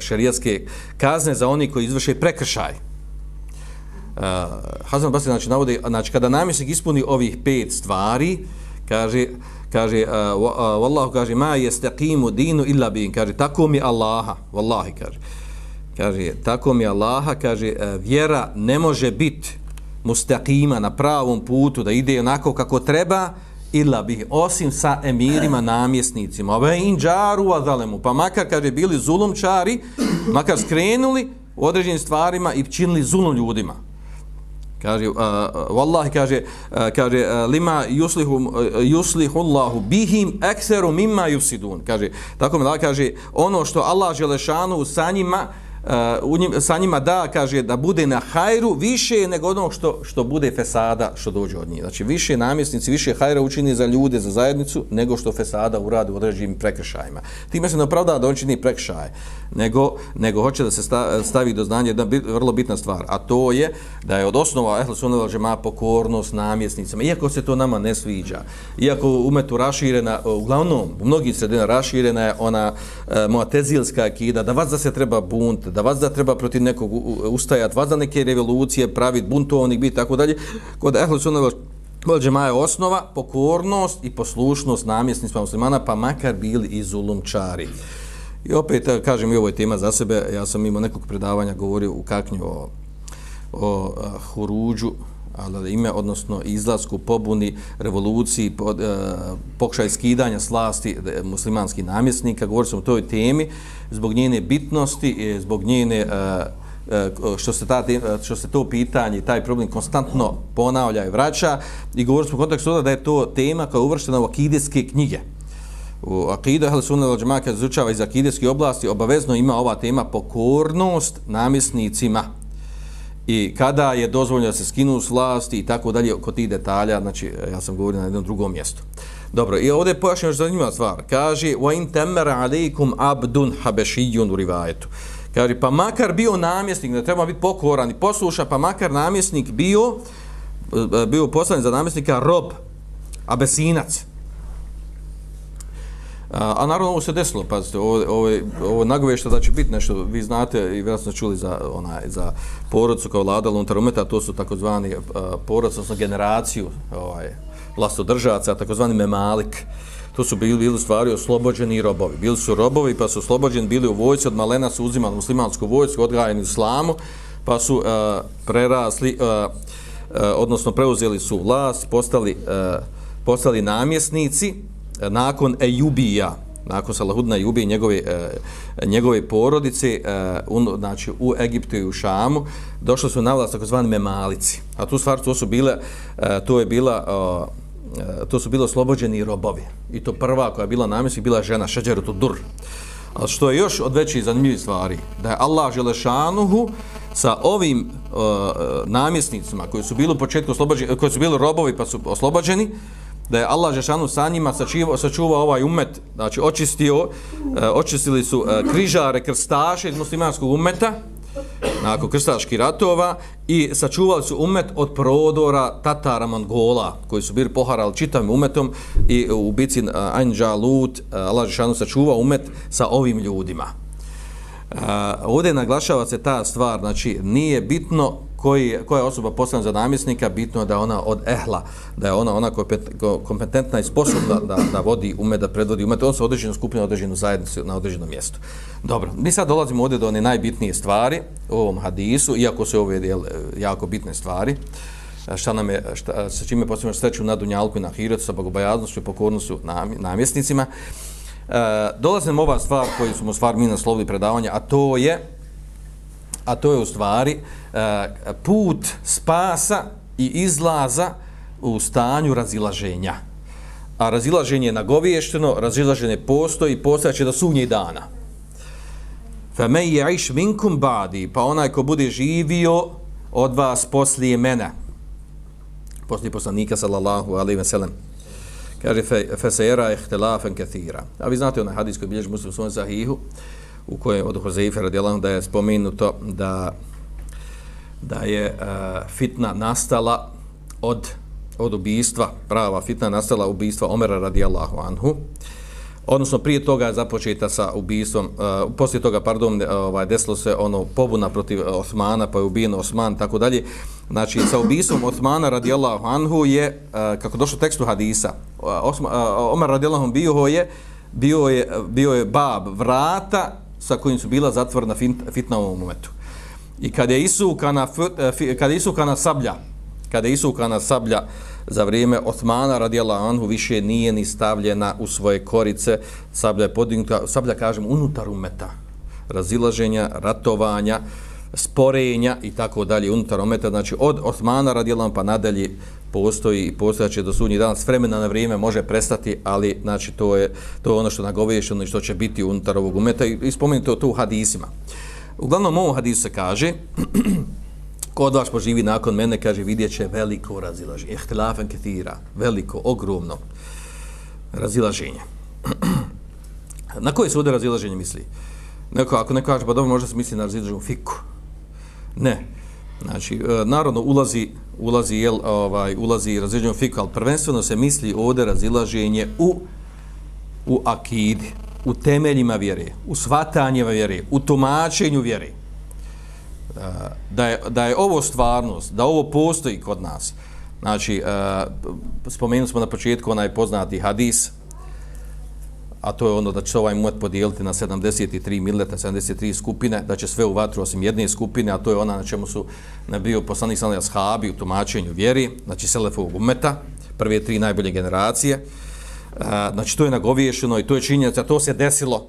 Speaker 2: šerijaske šerijatske kazne za oni koji izvrše prekršaj. Eh, uh, Hazan Basri znači, navodi, znači kada namjesnik ispuni ovih pet stvari, kaže, kaže, uh, wallahu kaže, ma yastaqimu dinu illa bin, kaže, tako mi Allaha, wallahi, kaže, kaže, tako mi Allaha, kaže, vjera ne može biti mustaqima na pravom putu da ide onako kako treba illa bih osim sa emirima namjesnicima. Ove inđaru azalemu pa makar kaže bili zulumčari makar skrenuli u određenim stvarima i činili zulum ljudima. Kaže uh, wallahi kaže uh, kaže uh, lima yuslihu uh, yuslihu Allahu bihim aktharu mimma yusidun. Kaže tako mi da kaže ono što Allah dželešanu sa njima uh, Uh, njim, sa njima da, kaže, da bude na hajru više nego ono što, što bude fesada što dođe od njih. Znači, više namjesnici, više hajra učini za ljude, za zajednicu, nego što fesada uradi u određenim prekršajima. Time se ne opravda da on čini prekršaje, nego, nego hoće da se stavi do znanja jedna bit, vrlo bitna stvar, a to je da je od osnova Ehle Sunneva džema pokornost namjesnicama, iako se to nama ne sviđa, iako umetu raširena, uglavnom, u mnogih sredina raširena je ona eh, e, moatezilska akida, da vas da se treba bunt, da vas da treba protiv nekog ustajati, vas da neke revolucije pravit, buntovnik biti, tako dalje. Kod Ehlu Sunnah Velđema je osnova, pokornost i poslušnost namjesnicima muslimana, pa makar bili i zulumčari. I opet, eh, kažem, i ovo je tema za sebe, ja sam imao nekog predavanja govorio u kaknju o, o a, huruđu, ali ime, odnosno izlasku, pobuni, revoluciji, pod, e, pokušaj skidanja slasti e, muslimanskih namjesnika, govorio sam o toj temi, zbog njene bitnosti, e, zbog njene, e, e, što, se ta, što se to pitanje, taj problem konstantno ponavlja i vraća, i govorio sam u kontekstu da je to tema koja je uvrštena u akideske knjige. U akidu Ahl Sunna al Džemaka izučava iz akideske oblasti, obavezno ima ova tema pokornost namjesnicima i kada je dozvoljeno da se skinu s vlasti i tako dalje kod tih detalja, znači e, ja sam govorio na jednom drugom mjestu. Dobro, i ovdje je pojašnjeno što zanimljiva stvar. Kaže, wa تَمَّرَ عَلَيْكُمْ عَبْدٌ abdun habešijun u rivajetu. Kaže, pa makar bio namjesnik, da treba biti pokoran i posluša, pa makar namjesnik bio, e, e, bio poslan za namjesnika rob, abesinac. A, a naravno ovo se desilo, pazite, ovo, ovo, ovo nagovešta da znači, će biti nešto, vi znate i vjerojatno čuli za, onaj, za porodcu kao vladala unutar umeta, to su takozvani porod, odnosno generaciju ovaj, vlastodržavaca, takozvani memalik. To su bili, bili stvari oslobođeni robovi. Bili su robovi pa su oslobođeni, bili u vojci, od malena su uzimali muslimansku vojsku, odgajani islamu, pa su uh, prerasli, uh, uh, odnosno preuzeli su vlast, postali, uh, postali namjesnici, nakon Ejubija, nakon Salahudna Ejubija i njegove, e, njegove porodice, e, un, znači u Egiptu i u Šamu, došli su na vlast takozvani memalici. A tu stvar, to su bile, e, to je bila, e, to su bilo oslobođeni robovi. I to prva koja je bila namjesnik, bila žena Šeđerutu Dur. A što je još od većih zanimljivih stvari, da je Allah Želešanuhu sa ovim uh, namjesnicima koji su bili u početku oslobođeni, koji su bili robovi pa su oslobođeni, da je Allah Žešanu sa njima sačuvao, sačuvao ovaj umet, znači očistio, e, očistili su e, križare, krstaše iz muslimanskog umeta, nakon krstaški ratova i sačuvali su umet od prodora Tatara Mongola koji su bili poharali čitavim umetom i u bici e, Anja Lut Allah Žešanu sačuvao umet sa ovim ljudima. Uh, ovdje naglašava se ta stvar, znači nije bitno koji, koja je osoba poslana za namjesnika, bitno je da ona od ehla, da je ona ona kompetentna i sposobna da, da vodi ume, da predvodi ume, on se određenu skupinu, određenu zajednicu na određenom mjestu. Dobro, mi sad dolazimo ovdje do one najbitnije stvari u ovom hadisu, iako se ove jel, jako bitne stvari, šta nam je, šta, sa čime posljedno sreću na Dunjalku i na Hiretu, sa bogobajaznošću i pokornošću namjesnicima, e, Uh, dolazim ova stvar koju smo stvar mi naslovili predavanja, a to je a to je u stvari e, put spasa i izlaza u stanju razilaženja. A razilaženje je nagoviješteno, razilaženje postoji, postojaće do sunnje dana. Fa je iš minkum badi, pa onaj ko bude živio od vas poslije mene. Poslije poslanika, sallallahu alaihi ve sellem. Kaže, fe se era ihtilafen kathira. A vi znate onaj hadijskoj koji bilježi muslim u sahihu, uh, u kojoj od Hozeife radijalahu da je spomenuto da da je uh, fitna nastala od od ubijstva, prava fitna nastala ubijstva Omera radijallahu anhu. Odnosno prije toga je započeta sa ubijstvom, uh, e, poslije toga, pardon, e, ovaj desilo se ono pobuna protiv Osmana, pa je ubijen Osman tako dalje. Znači sa ubijstvom Osmana radijallahu anhu je uh, kako došlo tekstu hadisa. Osma, uh, Omer radijallahu anhu bio je bio je bio je bab vrata sa kojim su bila zatvorena fitna u ovom momentu. I kada je isukana, eh, kada je isukana sablja, kada je isukana sablja za vrijeme Osmana radijala Anhu više nije ni stavljena u svoje korice, sablja je podignuta, sablja kažem unutar umeta, razilaženja, ratovanja, sporenja i tako dalje unutar ometa, znači od Osmana radijala pa nadalje postoji i postojaće do sudnjih dana s vremena na vrijeme može prestati, ali znači to je to je ono što nagovješeno i što će biti unutar ovog umeta i, i spomenuti to u hadisima. Uglavnom ovom hadisu se kaže ko od vas poživi nakon mene, kaže vidjet će veliko razilaženje. Ihtilafen ketira, veliko, ogromno razilaženje. na koje se ovdje razilaženje misli? Neko, ako neko kaže, pa dobro, možda se misli na razilaženju fiku. Ne. Znači, e, narodno ulazi, ulazi, jel, ovaj, ulazi razilaženje fiku, ali prvenstveno se misli ovdje razilaženje u, u akidi, u temeljima vjere, u svatanjima vjere, u tumačenju vjere. E, da je, da je ovo stvarnost, da ovo postoji kod nas. Znači, e, spomenuli smo na početku onaj poznati hadis, a to je ono da će ovaj umet podijeliti na 73 mileta, 73 skupine, da će sve u vatru osim jedne skupine, a to je ona na čemu su na bio poslanik sallallahu shabi u tumačenju vjeri, znači selefovog umeta, prve tri najbolje generacije. A, znači to je nagoviješeno i to je činjenica, to se desilo.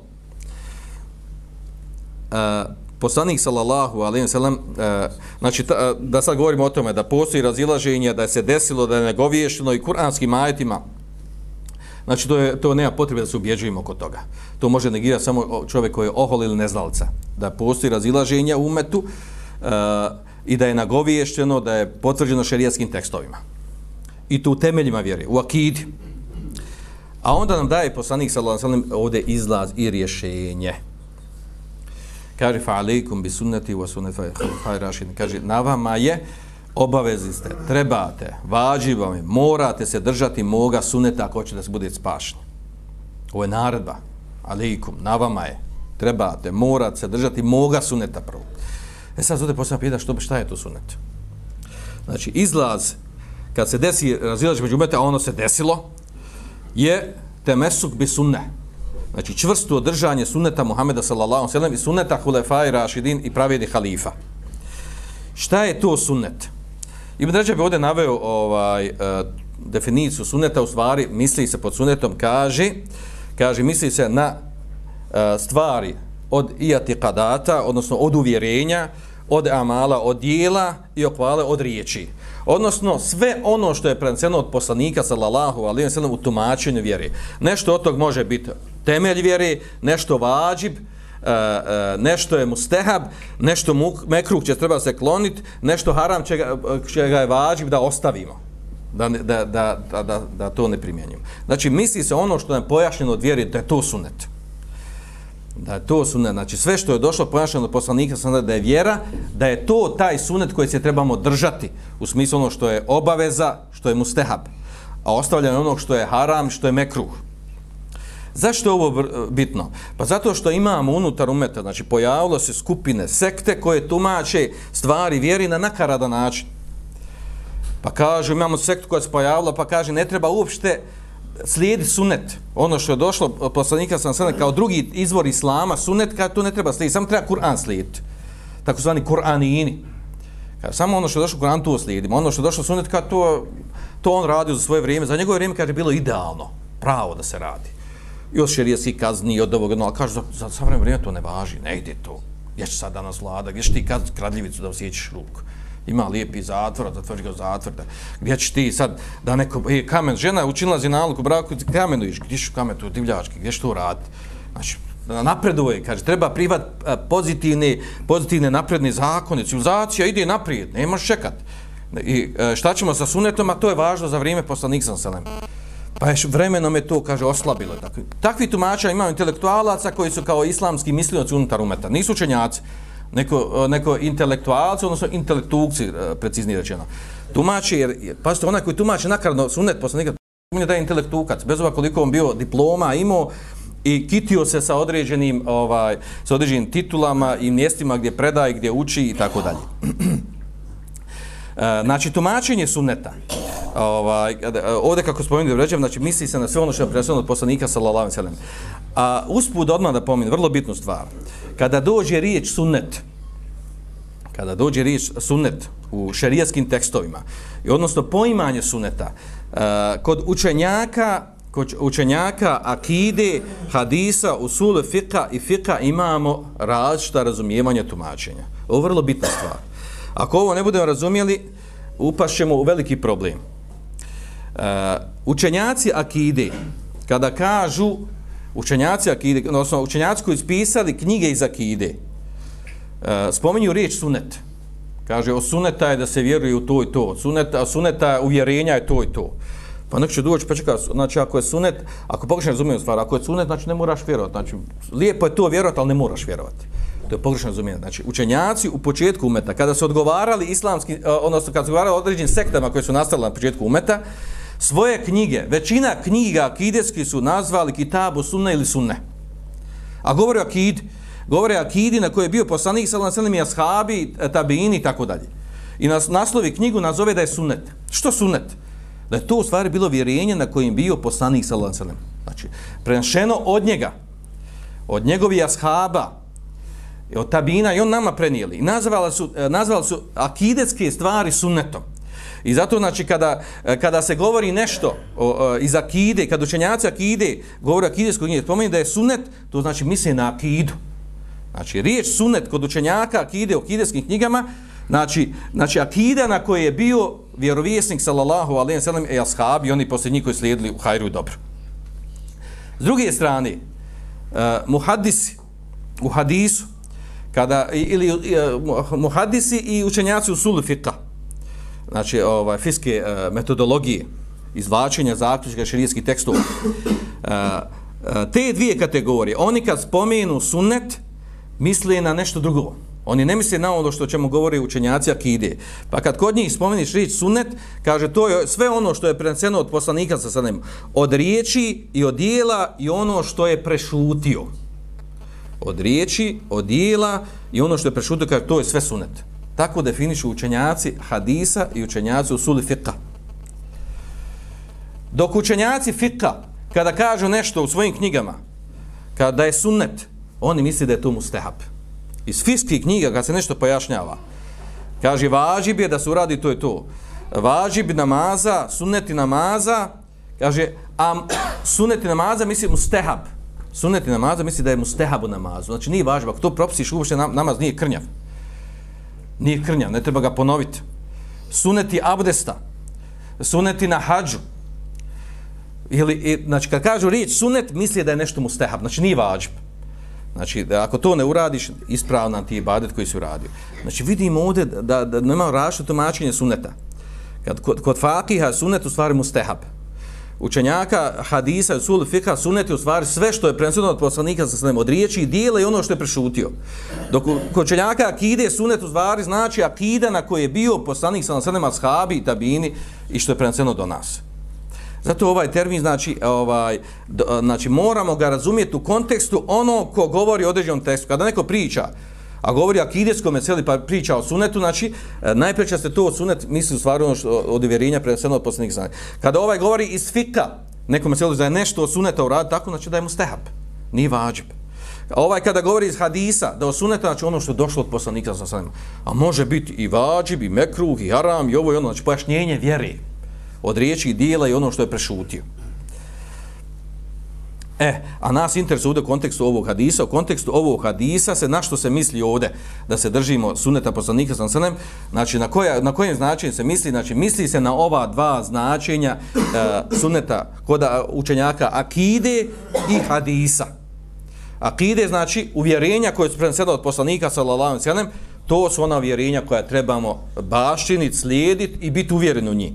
Speaker 2: A, poslanik sallallahu alejhi ve sellem e, znači ta, da sad govorimo o tome da postoji razilaženje da se desilo da je nagoviješeno i kuranskim ajetima znači to je to nema potrebe da se ubjeđujemo oko toga to može negirati samo čovjek koji je ohol ili neznalca. da postoji razilaženje u umetu uh, i da je nagoviješćeno, da je potvrđeno šerijskim tekstovima i to u temeljima vjere u akidi A onda nam daje poslanik sallallahu alejhi ve sellem ovde izlaz i rješenje. Kaže fa alejkum bi sunnati wa sunnati khulafa'ir rashidin. Kaže na vama je obavezni ste, trebate, vađivo je, morate se držati moga suneta ako hoćete da se budete spašni. Ovo je naredba. alikum, na vama je. Trebate, morate se držati moga suneta prvo. E sad ovdje posljedno pita što, šta je to sunet? Znači, izlaz, kad se desi razilaž među umete, a ono se desilo, je temesuk bi sunne. Znači čvrsto održanje sunneta Muhameda sallallahu alejhi ve sellem i sunneta rašidin i pravedi halifa. Šta je to sunnet? Ibn Rajab bi ovdje naveo ovaj, uh, definiciju suneta, u stvari misli se pod sunetom, kaže, kaže misli se na uh, stvari od iatikadata, odnosno od uvjerenja, od amala, od dijela i okvale od riječi. Odnosno, sve ono što je preneseno od poslanika, sallallahu alaihi wa sallam, u tumačenju vjere. Nešto od tog može biti temelj vjere, nešto vađib, E, e, nešto je mustehab, nešto mekruh će treba se kloniti, nešto haram će ga, će ga je vađib da ostavimo. da, da, da, da, da, da to ne primjenjujemo. Znači, misli se ono što nam pojašnjeno od vjeri, da je to sunet. Da je to sunet. Znači, sve što je došlo pojašnjeno od poslanika, sam da je vjera, da je to taj sunet koji se trebamo držati, u smislu ono što je obaveza, što je mustehab, a ostavljanje onog što je haram, što je mekruh. Zašto je ovo e, bitno? Pa zato što imamo unutar umeta, znači pojavilo se skupine, sekte koje tumače stvari vjeri na nakaradan način. Pa kažu, imamo sektu koja se pojavila, pa kaže, ne treba uopšte slijedi sunet. Ono što je došlo e, poslanika sam sada kao drugi izvor islama, sunet, kada to ne treba slijediti, samo treba Kur'an slijediti. Tako zvani Kur'anini. Samo ono što je došlo Kur'an, to slijedimo. Ono što je došlo sunet, kada to, to on radio za svoje vrijeme. Za njegove vrijeme, kaže, bilo idealno, pravo da se radi. I od šerijetskih kazni, od ovog, no, ali kaže, za, za savremeno vrijeme to ne važi, ne ide to. Gdje će sad danas vlada, gdje će ti kad kradljivicu da osjećaš ruku? ima lijepi zatvor, da ga zatvor, da, gdje ćeš ti sad, da neko, e, kamen, žena učinila zinalog u braku, kamenu iš, gdje ćeš kamen, tu divljački, gdje će to raditi? Znači, napreduje, kaže, treba privat e, pozitivne, pozitivne napredne zakone, civilizacija ide naprijed, nemaš čekat. I e, šta ćemo sa sunetom, a to je važno za vrijeme poslanik sam selem. Pa je vremenom je to, kaže, oslabilo. Takvi, takvi tumača imaju intelektualaca koji su kao islamski mislioci unutar umeta. Nisu učenjaci neko, e, neko intelektualci, odnosno intelektukci, e, preciznije rečeno. Tumači, jer, pazite, onaj koji tumači nakarno sunet poslanika, to da je intelektukac, bez ova koliko on bio diploma, imao i kitio se sa određenim, ovaj, sa određenim titulama i mjestima gdje predaje, gdje uči i tako dalje. E, znači, tumačenje sunneta, ovaj, ovdje kako spomenuti vređav, znači misli se na sve ono što je predstavljeno od poslanika, sallallahu alejhi ve sellem. A usput odmah da pomenu, vrlo bitnu stvar, kada dođe riječ sunnet, kada dođe riječ sunnet u šerijaskim tekstovima, i odnosno poimanje sunneta, e, kod učenjaka, kod učenjaka akide, hadisa, usule, fika i fika imamo različita razumijevanja tumačenja. Ovo je vrlo bitna stvar. Ako ovo ne budemo razumijeli, upašćemo u veliki problem. Uh, učenjaci akide, kada kažu učenjaci akide, odnosno učenjaci koji ispisali knjige iz akide, uh, spominju riječ sunet. Kaže, o suneta je da se vjeruje u to i to. Suneta, suneta uvjerenja je to i to. Pa nek će doći, pa čekaj, znači ako je sunet, ako pogrešno razumijem stvar, ako je sunet, znači ne moraš vjerovati. Znači, lijepo je to vjerovati, ali ne moraš vjerovati. To je pogrešno razumijeno. Znači, učenjaci u početku umeta, kada su odgovarali islamski, e, odnosno kada su odgovarali određenim sektama koje su nastale na početku umeta, svoje knjige, većina knjiga akideski su nazvali kitabu sunne ili sunne. A govore o akid, govore o akidi na koje je bio poslanik sallam sallam i ashabi, e, tabini i tako dalje. I nas, naslovi knjigu nazove da je sunnet. Što sunnet? Da je to u stvari bilo vjerenje na kojim bio poslanik sallam sallam. Znači, prenašeno od njega, od njegovi ashaba, od tabina i on nama prenijeli. Nazvala su, e, nazvala su akidetske stvari sunnetom. I zato znači kada, e, kada se govori nešto o, o, iz akide, kad učenjaci akide govore o akideskoj knjige, pomeni da je sunnet, to znači misle na akidu. Znači riječ sunnet kod učenjaka akide o akideskim knjigama, znači, znači akida na koje je bio vjerovjesnik sallallahu alejhi ve sellem i ashabi, oni poslije njih koji slijedili u hajru i dobro. S druge strane, uh, muhadisi u hadisu, kada, ili uh, muhadisi i učenjaci usul fiqa znači ovaj fiske uh, metodologije izvlačenja zaključka šerijskih tekstova. Uh, uh, te dvije kategorije, oni kad spomenu sunnet, misle na nešto drugo. Oni ne misle na ono što ćemo govori učenjaci akide. Pa kad kod njih spomeniš riječ sunnet, kaže to je sve ono što je preneseno od poslanika sa sanem, od riječi i od dijela i ono što je prešutio. Od riječi, od dijela i ono što je prešutio, kaže to je sve sunnet. Tako definišu učenjaci hadisa i učenjaci usuli fiqha. Dok učenjaci fiqha, kada kažu nešto u svojim knjigama, kada je sunnet, oni misli da je to mustehab. Iz fiskih knjiga, kad se nešto pojašnjava, kaže, važi bi da se uradi to i to. Važi bi namaza, sunneti namaza, kaže, a sunneti namaza misli mustehab. Sunneti namaza misli da je mustehab namazu. Znači, nije važno, ako to propisiš, uopšte namaz nije krnjav nije krnja, ne treba ga ponoviti. Suneti abdesta, suneti na hađu. Ili, i, znači, kad kažu riječ sunet, misli da je nešto mustehab, znači nije važno. Znači, da ako to ne uradiš, ispravna ti je badet koji si uradio. Znači, vidimo ovdje da, da nema rašto tumačenje suneta. Kad, kod, kod fakiha sunet u stvari mustehab. Učenjaka hadisa, sul, fika, suneti, u stvari sve što je preneseno od poslanika sa svem od riječi i dijela i ono što je prešutio. Dok kod učenjaka akide sunet u stvari znači akida na koje je bio poslanik sa svem ashabi i tabini i što je preneseno do nas. Zato ovaj termin znači ovaj do, znači moramo ga razumjeti u kontekstu ono ko govori o određenom tekstu. Kada neko priča, a govori akidetskom meseli pa priča o sunetu, znači e, najpreće se to o sunet misli u stvari ono što od uvjerenja preneseno od poslanih znanja. Kada ovaj govori iz fika, nekom meseli da je nešto o suneta uradi, tako znači da je mu stehab, nije vađib. A ovaj kada govori iz hadisa, da o sunetu, znači ono što je došlo od poslanika sa svema, a može biti i vađib, i mekruh, i haram, i ovo i ono, znači pojašnjenje vjere od riječi i dijela i ono što je prešutio. E, a nas interesuje ovdje u kontekstu ovog hadisa, u kontekstu ovog hadisa se na što se misli ovdje? Da se držimo suneta poslanika sa srnem, znači na, koja, na kojem značenju se misli, znači misli se na ova dva značenja e, suneta kod učenjaka akide i hadisa. Akide znači uvjerenja koje su prenesene od poslanika sallallahu alejhi ve sellem, to su ona uvjerenja koja trebamo baštiniti, slijediti i biti uvjereni u njih.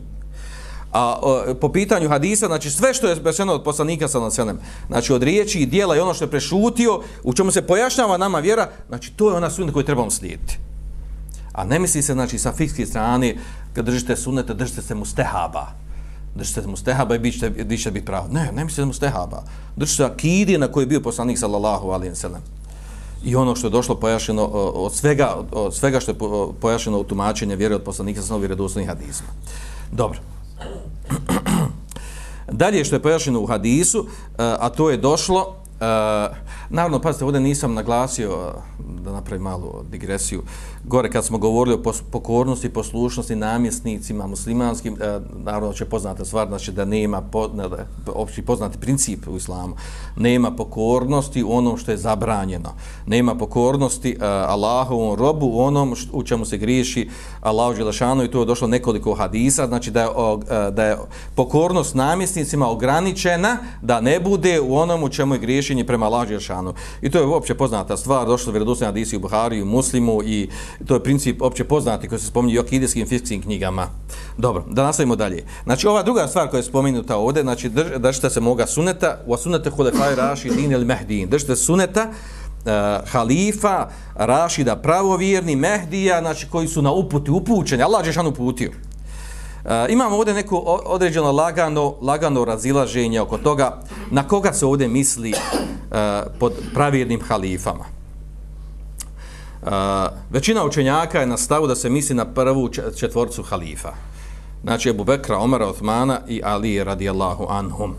Speaker 2: A o, po pitanju hadisa, znači sve što je rečeno od poslanika sa naselem, znači od riječi i dijela i ono što je prešutio, u čemu se pojašnjava nama vjera, znači to je ona sunnet koju trebamo slijediti. A ne misli se, znači, sa fikske strane, kad držite sunnete, držite se mustehaba. Držite se mustehaba i bit ćete, bit ćete biti pravo. Ne, ne misli se mustehaba. Držite se akidi na koji je bio poslanik, sallallahu alijem sallam. I ono što je došlo pojašnjeno od svega, od svega što je pojašnjeno u tumačenje vjere od poslanika, sallallahu vjerodostojnih hadizma. Dobro. Dalje što je pojašnjeno u hadisu, e, a to je došlo, e, naravno, pazite, ovdje nisam naglasio, e, da napravim malu digresiju, gore kad smo govorili o pokornosti i poslušnosti namjesnicima muslimanskim, e, naravno će poznata stvar, znači da nema, po, ne, da, opći poznati princip u islamu, nema pokornosti u onom što je zabranjeno, nema pokornosti e, Allahovom robu u onom što, u čemu se griješi Allahu Đelešanu i to je došlo nekoliko hadisa, znači da je, o, e, da je pokornost namjesnicima ograničena da ne bude u onom u čemu je griješenje prema Allahu Đelešanu. I to je uopće poznata stvar, došlo je vjerodostojni hadisi u Buhariju, Muslimu i to je princip opće poznati koji se spominje u akidijskim fikskim knjigama. Dobro, da nastavimo dalje. Znači, ova druga stvar koja je spominuta ovdje, znači, drž, držite se moga suneta, u sunete hulefaj raši din ili mehdin. Držite suneta, uh, halifa, rašida, pravovjerni, mehdija, znači, koji su na uputi upućeni. Allah je šan uputio. Uh, imamo ovdje neko određeno lagano, lagano razilaženje oko toga na koga se ovdje misli uh, pod pravjernim halifama. A, većina učenjaka je na stavu da se misli na prvu četvorcu halifa. Znači Ebu Bekra, Omara, Othmana i Ali radijallahu anhum.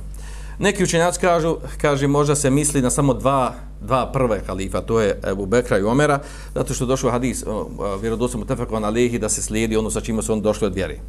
Speaker 2: Neki učenjaci kažu, kaže, možda se misli na samo dva, dva prve halifa, to je Ebu Bekra i Omera, zato što došao hadis, vjerodostom u Tefekovan Alehi, da se slijedi ono sa čime su on došli od vjeri.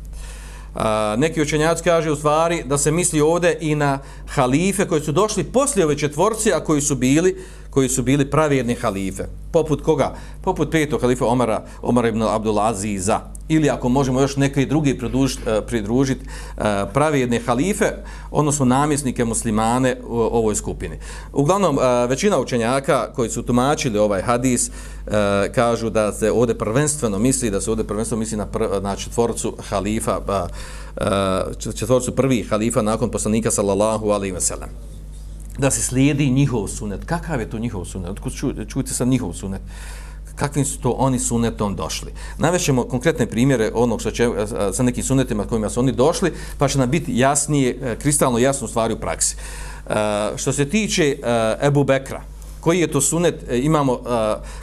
Speaker 2: A, neki učenjaci kaže u stvari da se misli ovdje i na halife koji su došli poslije ove četvorci, a koji su bili koji su bili pravjerni halife. Poput koga? Poput petog halifa Omara, Omara ibn Abdulaziza. Ili ako možemo još neke drugi eh, pridružiti, eh, pravjedne halife, odnosno namjesnike muslimane u ovoj skupini. Uglavnom, eh, većina učenjaka koji su tumačili ovaj hadis kažu da se ovdje prvenstveno misli, da se ovdje prvenstveno misli na, pr, na četvorcu halifa, pa, četvorcu prvih halifa nakon poslanika sallallahu alaihi wa sallam da se slijedi njihov sunet. Kakav je to njihov sunet? Otkud ču, čujete sad njihov sunet? Kakvim su to oni sunetom došli? Navećemo konkretne primjere onog što će sa nekim sunetima kojima su oni došli, pa će nam biti jasnije, e, kristalno jasno stvari u praksi. Uh, što se tiče uh, Ebu Bekra, koji je to sunet, imamo uh,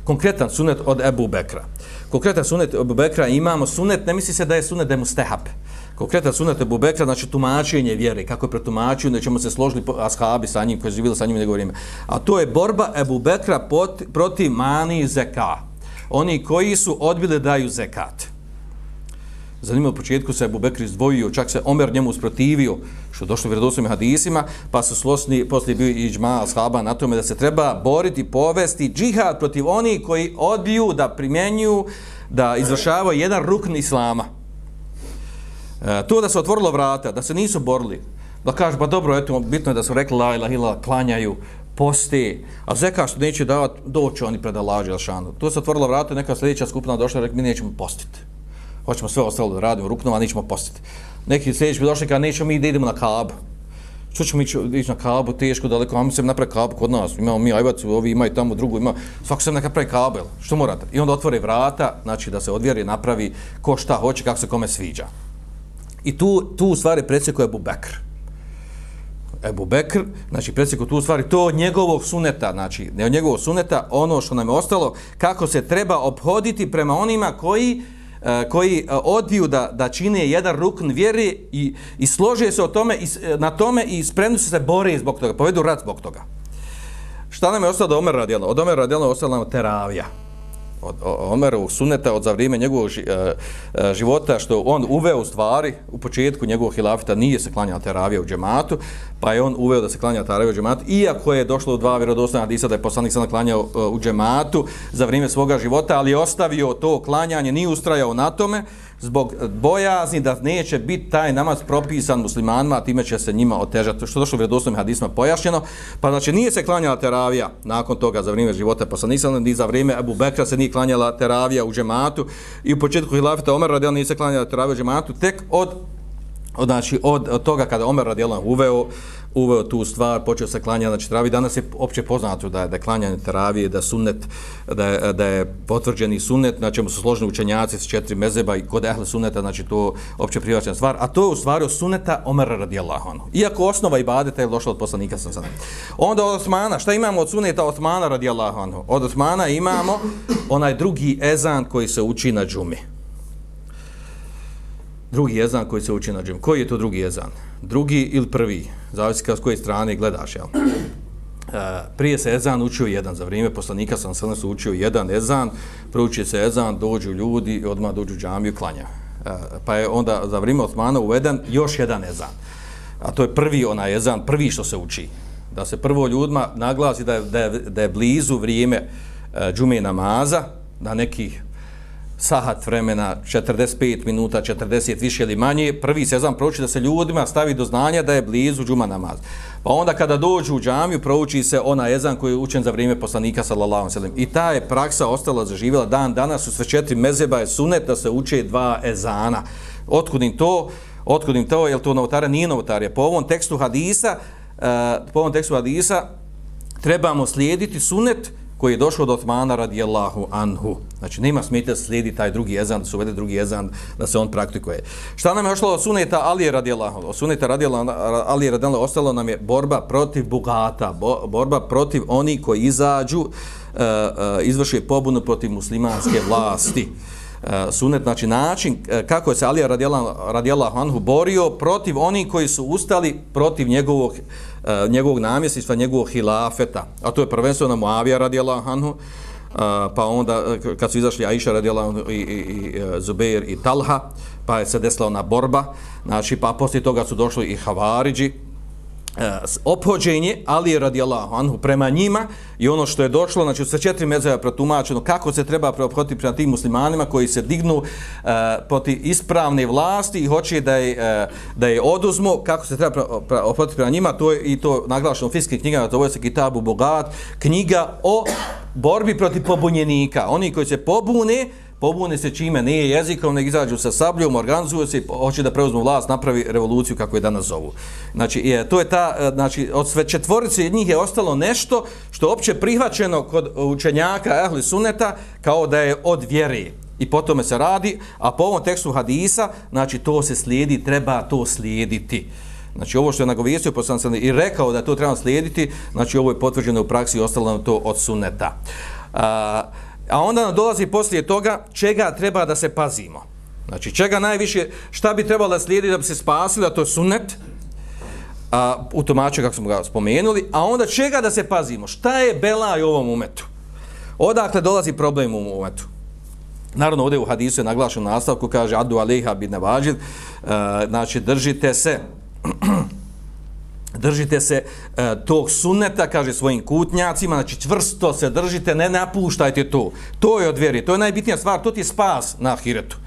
Speaker 2: konkretan sunet od Ebu Bekra. Konkretan sunet od Ebu Bekra imamo sunet, ne misli se da je sunet da je mustehab konkretan sunet Ebu Bekra, znači tumačenje vjere, kako je pretumačio, da ćemo se složili ashabi sa njim, koji su živjeli sa njim nego vrijeme. A to je borba Ebu Bekra protiv mani zeka. Oni koji su odbili daju zekat. Zanimljivo, u početku se Ebu Bekri izdvojio, čak se Omer njemu usprotivio, što došlo u vjerodoslovim hadisima, pa su slosni, poslije bio i džma ashaba na tome da se treba boriti, povesti džihad protiv onih koji odbiju da primjenju, da izvršavaju jedan rukn islama. E, to da se otvorilo vrata, da se nisu borili, da kaže, pa dobro, eto, bitno je da su rekli la ilaha ila, klanjaju, posti, a zeka što neće davati, doći oni pred Allah Želšanu. To se otvorilo vrata, neka sljedeća skupina došla i rekli, mi nećemo postiti. hoćemo sve ostalo da radimo ruknova, nećemo postiti. Neki sljedeći bi došli kada nećemo mi da idemo na kabu. Što ćemo ići na kabu, teško, daleko, a mi se napravi kabu kod nas, imamo mi ajvacu, ovi imaju tamo drugu, ima, svako se neka pravi kabel, što morate? I onda otvore vrata, znači da se odvjeri, napravi ko šta hoće, kako se kome sviđa. I tu, tu u stvari predsjekuje Ebu Bekr. Ebu Bekr, znači predsjeko tu u stvari to od njegovog suneta, znači ne od njegovog suneta, ono što nam je ostalo, kako se treba obhoditi prema onima koji e, koji e, odbiju da, da čine jedan rukn vjeri i, i slože se o tome, i, e, na tome i spremnu se se bore zbog toga, povedu rat zbog toga. Šta nam je ostalo da Omer radijalno? Od Omer radijalno ostalo nam teravija od Omerovog suneta od za vrijeme njegovog e, e, života što on uveo u stvari u početku njegovog hilafita nije se klanjala teravija u džematu pa je on uveo da se klanja teravija u džematu iako je došlo do dva vjerodostojna hadisa da je poslanik sada klanjao e, u džematu za vrijeme svoga života ali je ostavio to klanjanje nije ustrajao na tome zbog bojazni da neće biti taj namaz propisan muslimanima, a time će se njima otežati, što došlo u vredosnovim hadisma pojašnjeno, pa znači nije se klanjala teravija nakon toga za vrijeme života poslanika, ni za vrijeme Abu Bekra se nije klanjala teravija u džematu. I u početku hilafeta Omer radijal nije se klanjala teravija u džematu, tek od od, znači, od, od toga kada Omer radijalan uveo, uveo tu stvar, počeo se klanjati, znači travi, danas je opće poznato da je, da je klanjanje teravije, da sunnet, da je, da je potvrđeni sunnet, na čemu su složeni učenjaci s četiri mezeba i kod ehle sunneta, znači to opće prihvaćena stvar, a to je u stvari od sunneta Omer radijallahu anhu. Iako osnova ibadeta je došla od poslanika sa sanem. Onda od Osmana, šta imamo od sunneta Osmana radijallahu anhu? Od Osmana imamo onaj drugi ezan koji se uči na džumi drugi jezan koji se uči na džem. Koji je to drugi jezan? Drugi ili prvi? Zavisi s koje strane gledaš, jel? E, prije se ezan učio jedan, za vrijeme poslanika sam sam se učio jedan ezan, prouči se ezan, dođu ljudi i odmah dođu džamiju klanja. E, pa je onda za vrijeme Osmana uveden još jedan ezan. A to je prvi onaj ezan, prvi što se uči. Da se prvo ljudima naglasi da je, da je, da je blizu vrijeme e, džume namaza, da nekih sahat vremena, 45 minuta, 40 više ili manje, prvi sezam prouči da se ljudima stavi do znanja da je blizu džuma namaz. Pa onda kada dođu u džamiju, prouči se ona ezan koji je učen za vrijeme poslanika sallallahu sallam. I ta je praksa ostala zaživjela dan danas, su sve četiri mezeba je sunet da se uče dva ezana. Otkudim to? Otkudim to? Je to novotara? Nije novotarija. Po ovom tekstu hadisa, uh, po ovom tekstu hadisa, trebamo slijediti sunet koji je došao do Osmana radijallahu anhu. Znači, nema smetje da slijedi taj drugi ezan, da se uvede drugi ezan, da se on praktikuje. Šta nam je ošlo od suneta Alije radijallahu? Od suneta radijallahu, Alije radijallahu, ostalo nam je borba protiv bugata, bo, borba protiv oni koji izađu, e, e, uh, uh, izvršuje pobunu protiv muslimanske vlasti. E, Sunet, znači način e, kako je se Alija radijallahu anhu borio protiv oni koji su ustali protiv njegovog e, njegovog namjesništva, njegovog hilafeta, a to je prvenstveno Muavija radijallahu anhu, pa onda kad su izašli Aisha radijallahu anhu i, i, i Zubeir i Talha, pa je se desila ona borba, znači pa poslije toga su došli i Havariđi, E, ophođenje Ali radijallahu anhu prema njima i ono što je došlo, znači sa četiri mezeva protumačeno kako se treba preophoditi prema tim muslimanima koji se dignu e, uh, proti ispravne vlasti i hoće da je, uh, da je oduzmu, kako se treba preophoditi prema njima, to je i to naglašeno u fiskim knjigama, to je se Kitabu Bogat, knjiga o borbi protiv pobunjenika. Oni koji se pobune, pobune se čime nije jezikom, nek izađu sa sabljom, organizuju se i hoće da preuzmu vlast, napravi revoluciju kako je danas zovu. Znači, je, to je ta, e, znači, od sve četvorice njih je ostalo nešto što je opće prihvaćeno kod učenjaka Ehli Suneta kao da je od vjere. I po tome se radi, a po ovom tekstu hadisa, znači, to se slijedi, treba to slijediti. Znači, ovo što je nagovijestio poslan i rekao da to treba slijediti, znači, ovo je potvrđeno u praksi i ostalo nam to od suneta. Uh, A onda nam dolazi poslije toga čega treba da se pazimo. Znači, čega najviše, šta bi trebalo da slijedi da bi se spasili, a to je sunnet, a, u tomaču, kako smo ga spomenuli, a onda čega da se pazimo, šta je belaj u ovom umetu? Odakle dolazi problem u umetu? Naravno, ovdje u hadisu je naglašen nastavku, kaže, adu aliha bin vađid, e, znači, držite se, držite se e, tog sunneta, kaže svojim kutnjacima, znači čvrsto se držite, ne napuštajte to. To je od vjeri, to je najbitnija stvar, to ti je spas na ahiretu.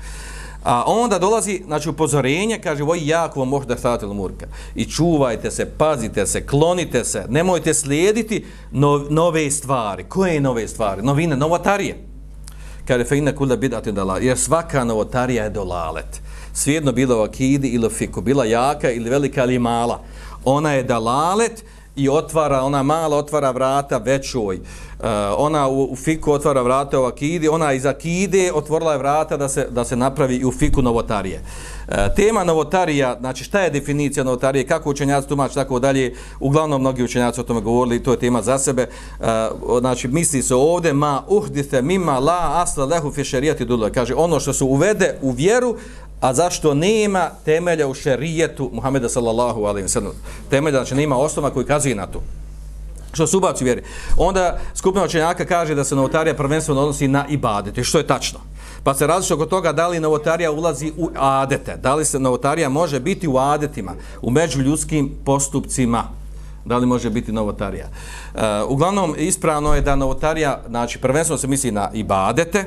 Speaker 2: A onda dolazi, znači, upozorenje, kaže, voj jako vam možda stavati murka. I čuvajte se, pazite se, klonite se, nemojte slijediti no, nove stvari. Koje je nove stvari? Novine, novatarije. kaže fe inna kulla bidati dalal jer svaka novotarija je dolalet svijedno bila u akidi ili fiku bila jaka ili velika ili mala ona je dalalet i otvara, ona mala otvara vrata većoj. Uh, ona u, u fiku otvara vrata u akidi, ona iz akide otvorila je vrata da se, da se napravi i u fiku novotarije. Uh, tema novotarija, znači šta je definicija novotarije, kako učenjaci tumači, tako dalje, uglavnom mnogi učenjaci o tome govorili, to je tema za sebe. Uh, znači misli se ovdje, ma uhdite mima la asla lehu fi šerijati dule. Kaže, ono što se uvede u vjeru, a zašto nema temelja u šerijetu Muhameda sallallahu alaihi wa sallam. Temelja, znači nema osnova koji kazuje na to. Što su ubavci vjeri. Onda skupina učenjaka kaže da se novotarija prvenstveno odnosi na ibadete, što je tačno. Pa se različno oko toga da li novotarija ulazi u adete, da li se novotarija može biti u adetima, u međuljudskim postupcima, da li može biti novotarija. Uh, uglavnom, ispravno je da novotarija, znači prvenstveno se misli na ibadete,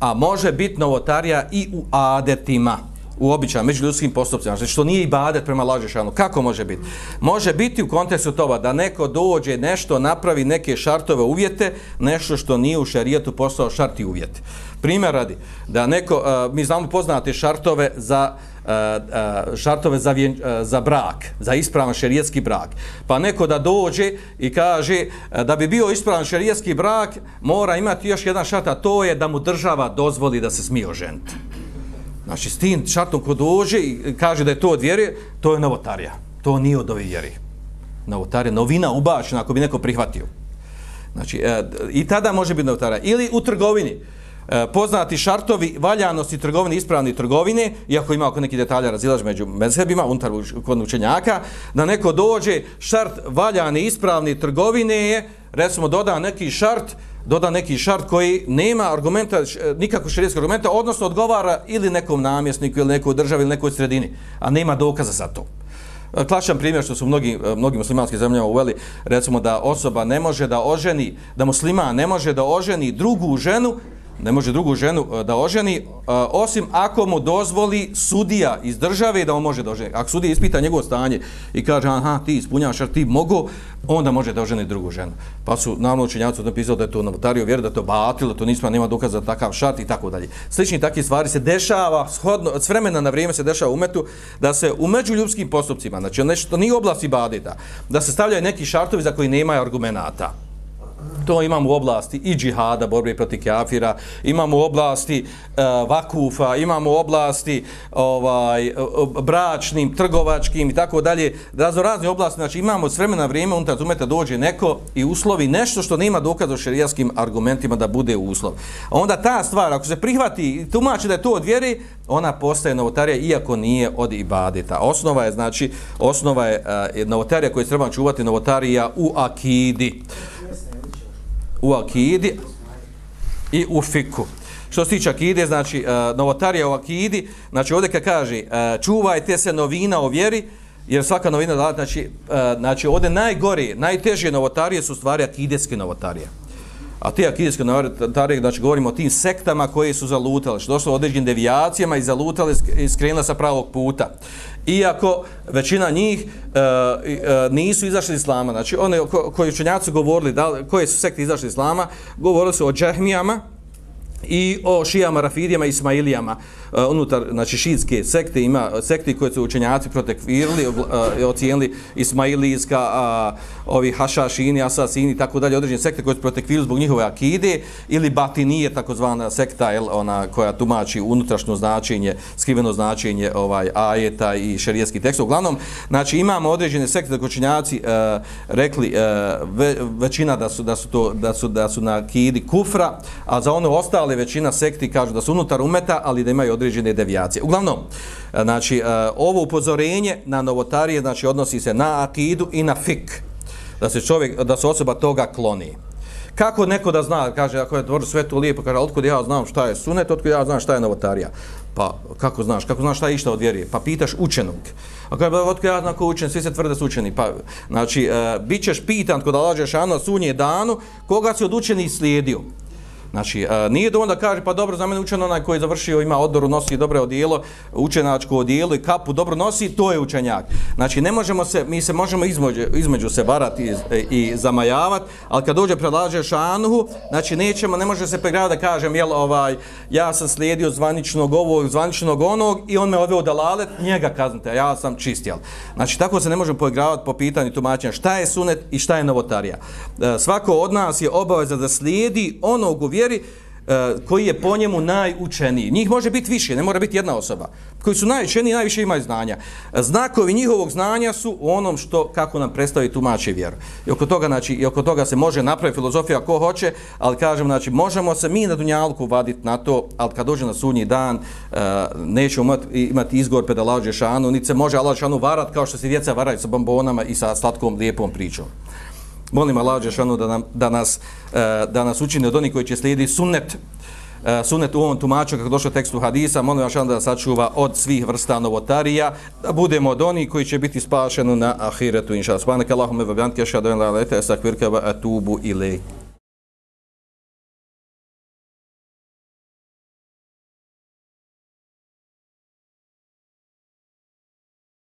Speaker 2: a može biti novotarija i u adetima u običajima, među ljudskim postupcima, znači što nije ibadet prema Lađešanu, kako može biti? Može biti u kontekstu toga da neko dođe nešto, napravi neke šartove uvjete, nešto što nije u šarijetu postao šarti uvjete. Primjer radi, da neko, uh, mi znamo poznate šartove za uh, šartove za, vjen, za brak, za ispravan šerijetski brak. Pa neko da dođe i kaže da bi bio ispravan šerijetski brak, mora imati još jedan šart, a to je da mu država dozvoli da se smije oženiti. Znači, s tim šartom ko dođe i kaže da je to od vjere, to je novotarija. To nije od ove vjeri. Novotarija, novina ubačena ako bi neko prihvatio. Znači, e, i tada može biti novotarija. Ili u trgovini. E, poznati šartovi valjanosti trgovine, ispravni trgovine, iako ima oko neki detalja razilaž među mezhebima, unutar kod učenjaka, da neko dođe, šart valjane, ispravni trgovine je, recimo, doda neki šart, doda neki šart koji nema argumenta, nikako šarijetskog argumenta, odnosno odgovara ili nekom namjesniku, ili nekoj državi, ili nekoj sredini, a nema dokaza za to. Klašan klasičan primjer što su mnogi, e, mnogi muslimanski zemljama uveli, recimo da osoba ne može da oženi, da muslima ne može da oženi drugu ženu, ne može drugu ženu e, da oženi, e, osim ako mu dozvoli sudija iz države da on može da oženi. Ako sudija ispita njegovo stanje i kaže, aha, ti ispunjavaš, jer ti mogu, onda može da oženi drugu ženu. Pa su naravno učenjaci napisali da je to novotario vjer, da je to batilo, to nismo, nema dokaza za takav šart i tako dalje. Slični takve stvari se dešava, shodno, s vremena na vrijeme se dešava umetu, da se u međuljudskim postupcima, znači nešto nije oblasti badita, da se stavljaju neki šartovi za koji nema argumenata to imamo u oblasti i džihada, borbe protiv kafira, imamo u oblasti e, vakufa, imamo u oblasti ovaj, e, bračnim, trgovačkim i tako dalje, razno razne oblasti, znači imamo s vremena vrijeme, unutar umeta dođe neko i uslovi nešto što nema dokaza o šerijaskim argumentima da bude uslov. A onda ta stvar, ako se prihvati i tumači da je to od vjere, ona postaje novotarija iako nije od ibadeta. Osnova je, znači, osnova je e, novotarija koju treba čuvati novotarija u akidi u akidi i u fiku. Što se tiče akide, znači uh, novotarija u akidi, znači ovdje kad kaže uh, čuvajte se novina o vjeri, jer svaka novina da znači, uh, znači ovdje najgori, najteže novotarije su stvari akideske novotarije. A te akidijske novotarije, znači govorimo o tim sektama koje su zalutale, što došlo određenim devijacijama i zalutale i skrenula sa pravog puta. Iako većina njih e, e, nisu izašli iz islama, znači one ko, koji učenjaci govorili, da, koje su sekte izašli iz islama, govorili su o džahmijama, i o šijama, rafidijama i ismailijama E, unutar znači šiitske sekte ima sekte koje su učenjaci protekvirili uh, ocijenili ismailijska uh, ovi hašašini, asasini tako dalje određene sekte koje su protekvirili zbog njihove akide ili batinije takozvana sekta el, ona koja tumači unutrašnje značenje skriveno značenje ovaj ajeta i šerijski tekst. Uglavnom znači imamo određene sekte koje učenjaci uh, rekli uh, ve, većina da su da su to da su da su na akidi kufra a za one ostale ostale većina sekti kažu da su unutar umeta, ali da imaju određene devijacije. Uglavnom, e, znači, e, ovo upozorenje na novotarije, znači, odnosi se na akidu i na fik, da se čovjek, da se osoba toga kloni. Kako neko da zna, kaže, ako je dvor sve to lijepo, kaže, otkud ja znam šta je sunet, otkud ja znam šta je novotarija. Pa, kako znaš, kako znaš šta je išta od vjerije? Pa pitaš učenog. A kaže, pa otkud ja znam ko učen, svi se tvrde su učeni. Pa, znači, e, bit ćeš pitan kod Allah Žešana sunje danu, koga si od učenih slijedio. Znači, a, nije dovoljno da kaže, pa dobro, za mene učen onaj koji je završio, ima odoru, nosi dobro odijelo, učenačko odijelo i kapu dobro nosi, to je učenjak. Znači, ne možemo se, mi se možemo između, između se varati i, i zamajavati, ali kad dođe predlaže šanuhu, znači, nećemo, ne može se pregrada da kažem, jel, ovaj, ja sam slijedio zvaničnog ovog, zvaničnog onog i on me odveo da lalet, njega kaznite, ja sam čist, jel. Znači, tako se ne možemo poigravati po pitanju tumačenja šta je sunet i šta je novotarija. E, svako od nas je obaveza da slijedi onog u vjeri e, koji je po njemu najučeniji. Njih može biti više, ne mora biti jedna osoba. Koji su najučeniji, najviše imaju znanja. Znakovi njihovog znanja su u onom što, kako nam predstavi tumači vjeru. I oko toga, znači, i oko toga se može napraviti filozofija ko hoće, ali kažem, znači, možemo se mi na dunjalku vaditi na to, ali kad dođe na sudnji dan, e, nećemo imati, imati izgor pedalađe šanu, niti se može Allah šanu varat kao što se djeca varaju sa bombonama i sa slatkom lijepom pričom. Molim Allah Đešanu da, nam, da, nas, e, da nas učini od onih koji će slijediti sunnet, e, sunnet u ovom tumaču kako došlo tekstu hadisa, molim Allah da sačuva od svih vrsta novotarija, da budemo od onih koji će biti spašeni na ahiretu, inša. Svanak Allahum, eva bjanke, šadu en la lete, esakvirke, va atubu ilaih.